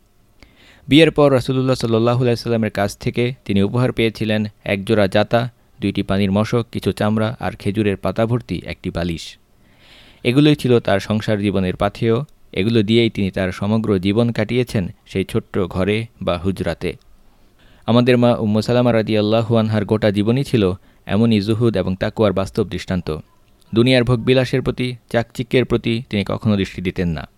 বিয়ের পর রাসুলুল্লাহ সাল্লাহ সাল্লামের কাছ থেকে তিনি উপহার পেয়েছিলেন একজোড়া জাতা, দুইটি পানির মশক, কিছু চামড়া আর খেজুরের পাতা ভর্তি একটি বালিশ। এগুলোই ছিল তার সংসার জীবনের পাথেয়। এগুলো দিয়েই তিনি তার সমগ্র জীবন কাটিয়েছেন সেই ছোট্ট ঘরে বা হুজরাতে। আমাদের মা উম্মু সালামা রাদি আল্লাহুয়ানহার গোটা জীবনই ছিল এমনই জুহুদ এবং তাকুয়ার বাস্তব দৃষ্টান্ত। দুনিয়ার ভোগবিলাসের প্রতি, চাকচিক্যের প্রতি তিনি কখনো দৃষ্টি দিতেন না।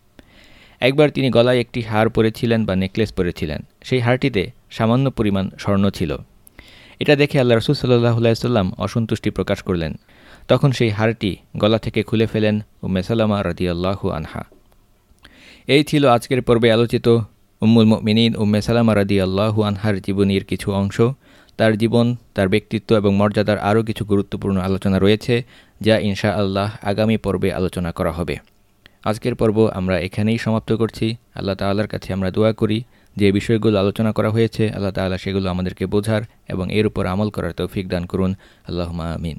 একবার তিনি গলায় একটি হার পরেছিলেন বা নেকলেস পরেছিলেন। সেই হারটিতে সামান্য পরিমাণ স্বর্ণ ছিল। এটা দেখে আল্লাহ রসুল সাল্লাহ সাল্লাম অসন্তুষ্টি প্রকাশ করলেন। তখন সেই হারটি গলা থেকে খুলে ফেলেন ও মেসালামা আল্লাহু আনহা। এই ছিল আজকের পর্বে আলোচিত উম্মুল মিনীন উম্মে সালামা রাদি আল্লাহু আনহার জীবনীর কিছু অংশ। তার জীবন, তার ব্যক্তিত্ব এবং মর্যাদার আরও কিছু গুরুত্বপূর্ণ আলোচনা রয়েছে, যা ইনশা আল্লাহ আগামী পর্বে আলোচনা করা হবে। আজকের পর্ব আমরা এখানেই সমাপ্ত করছি। আল্লাহ তাল্লার কাছে আমরা দোয়া করি, যে বিষয়গুলো আলোচনা করা হয়েছে, আল্লাহ তাল্লাহ সেগুলো আমাদেরকে বোঝার এবং এর উপর আমল করার তৌফিক দান করুন। আল্লাহ আমিন।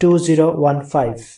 2015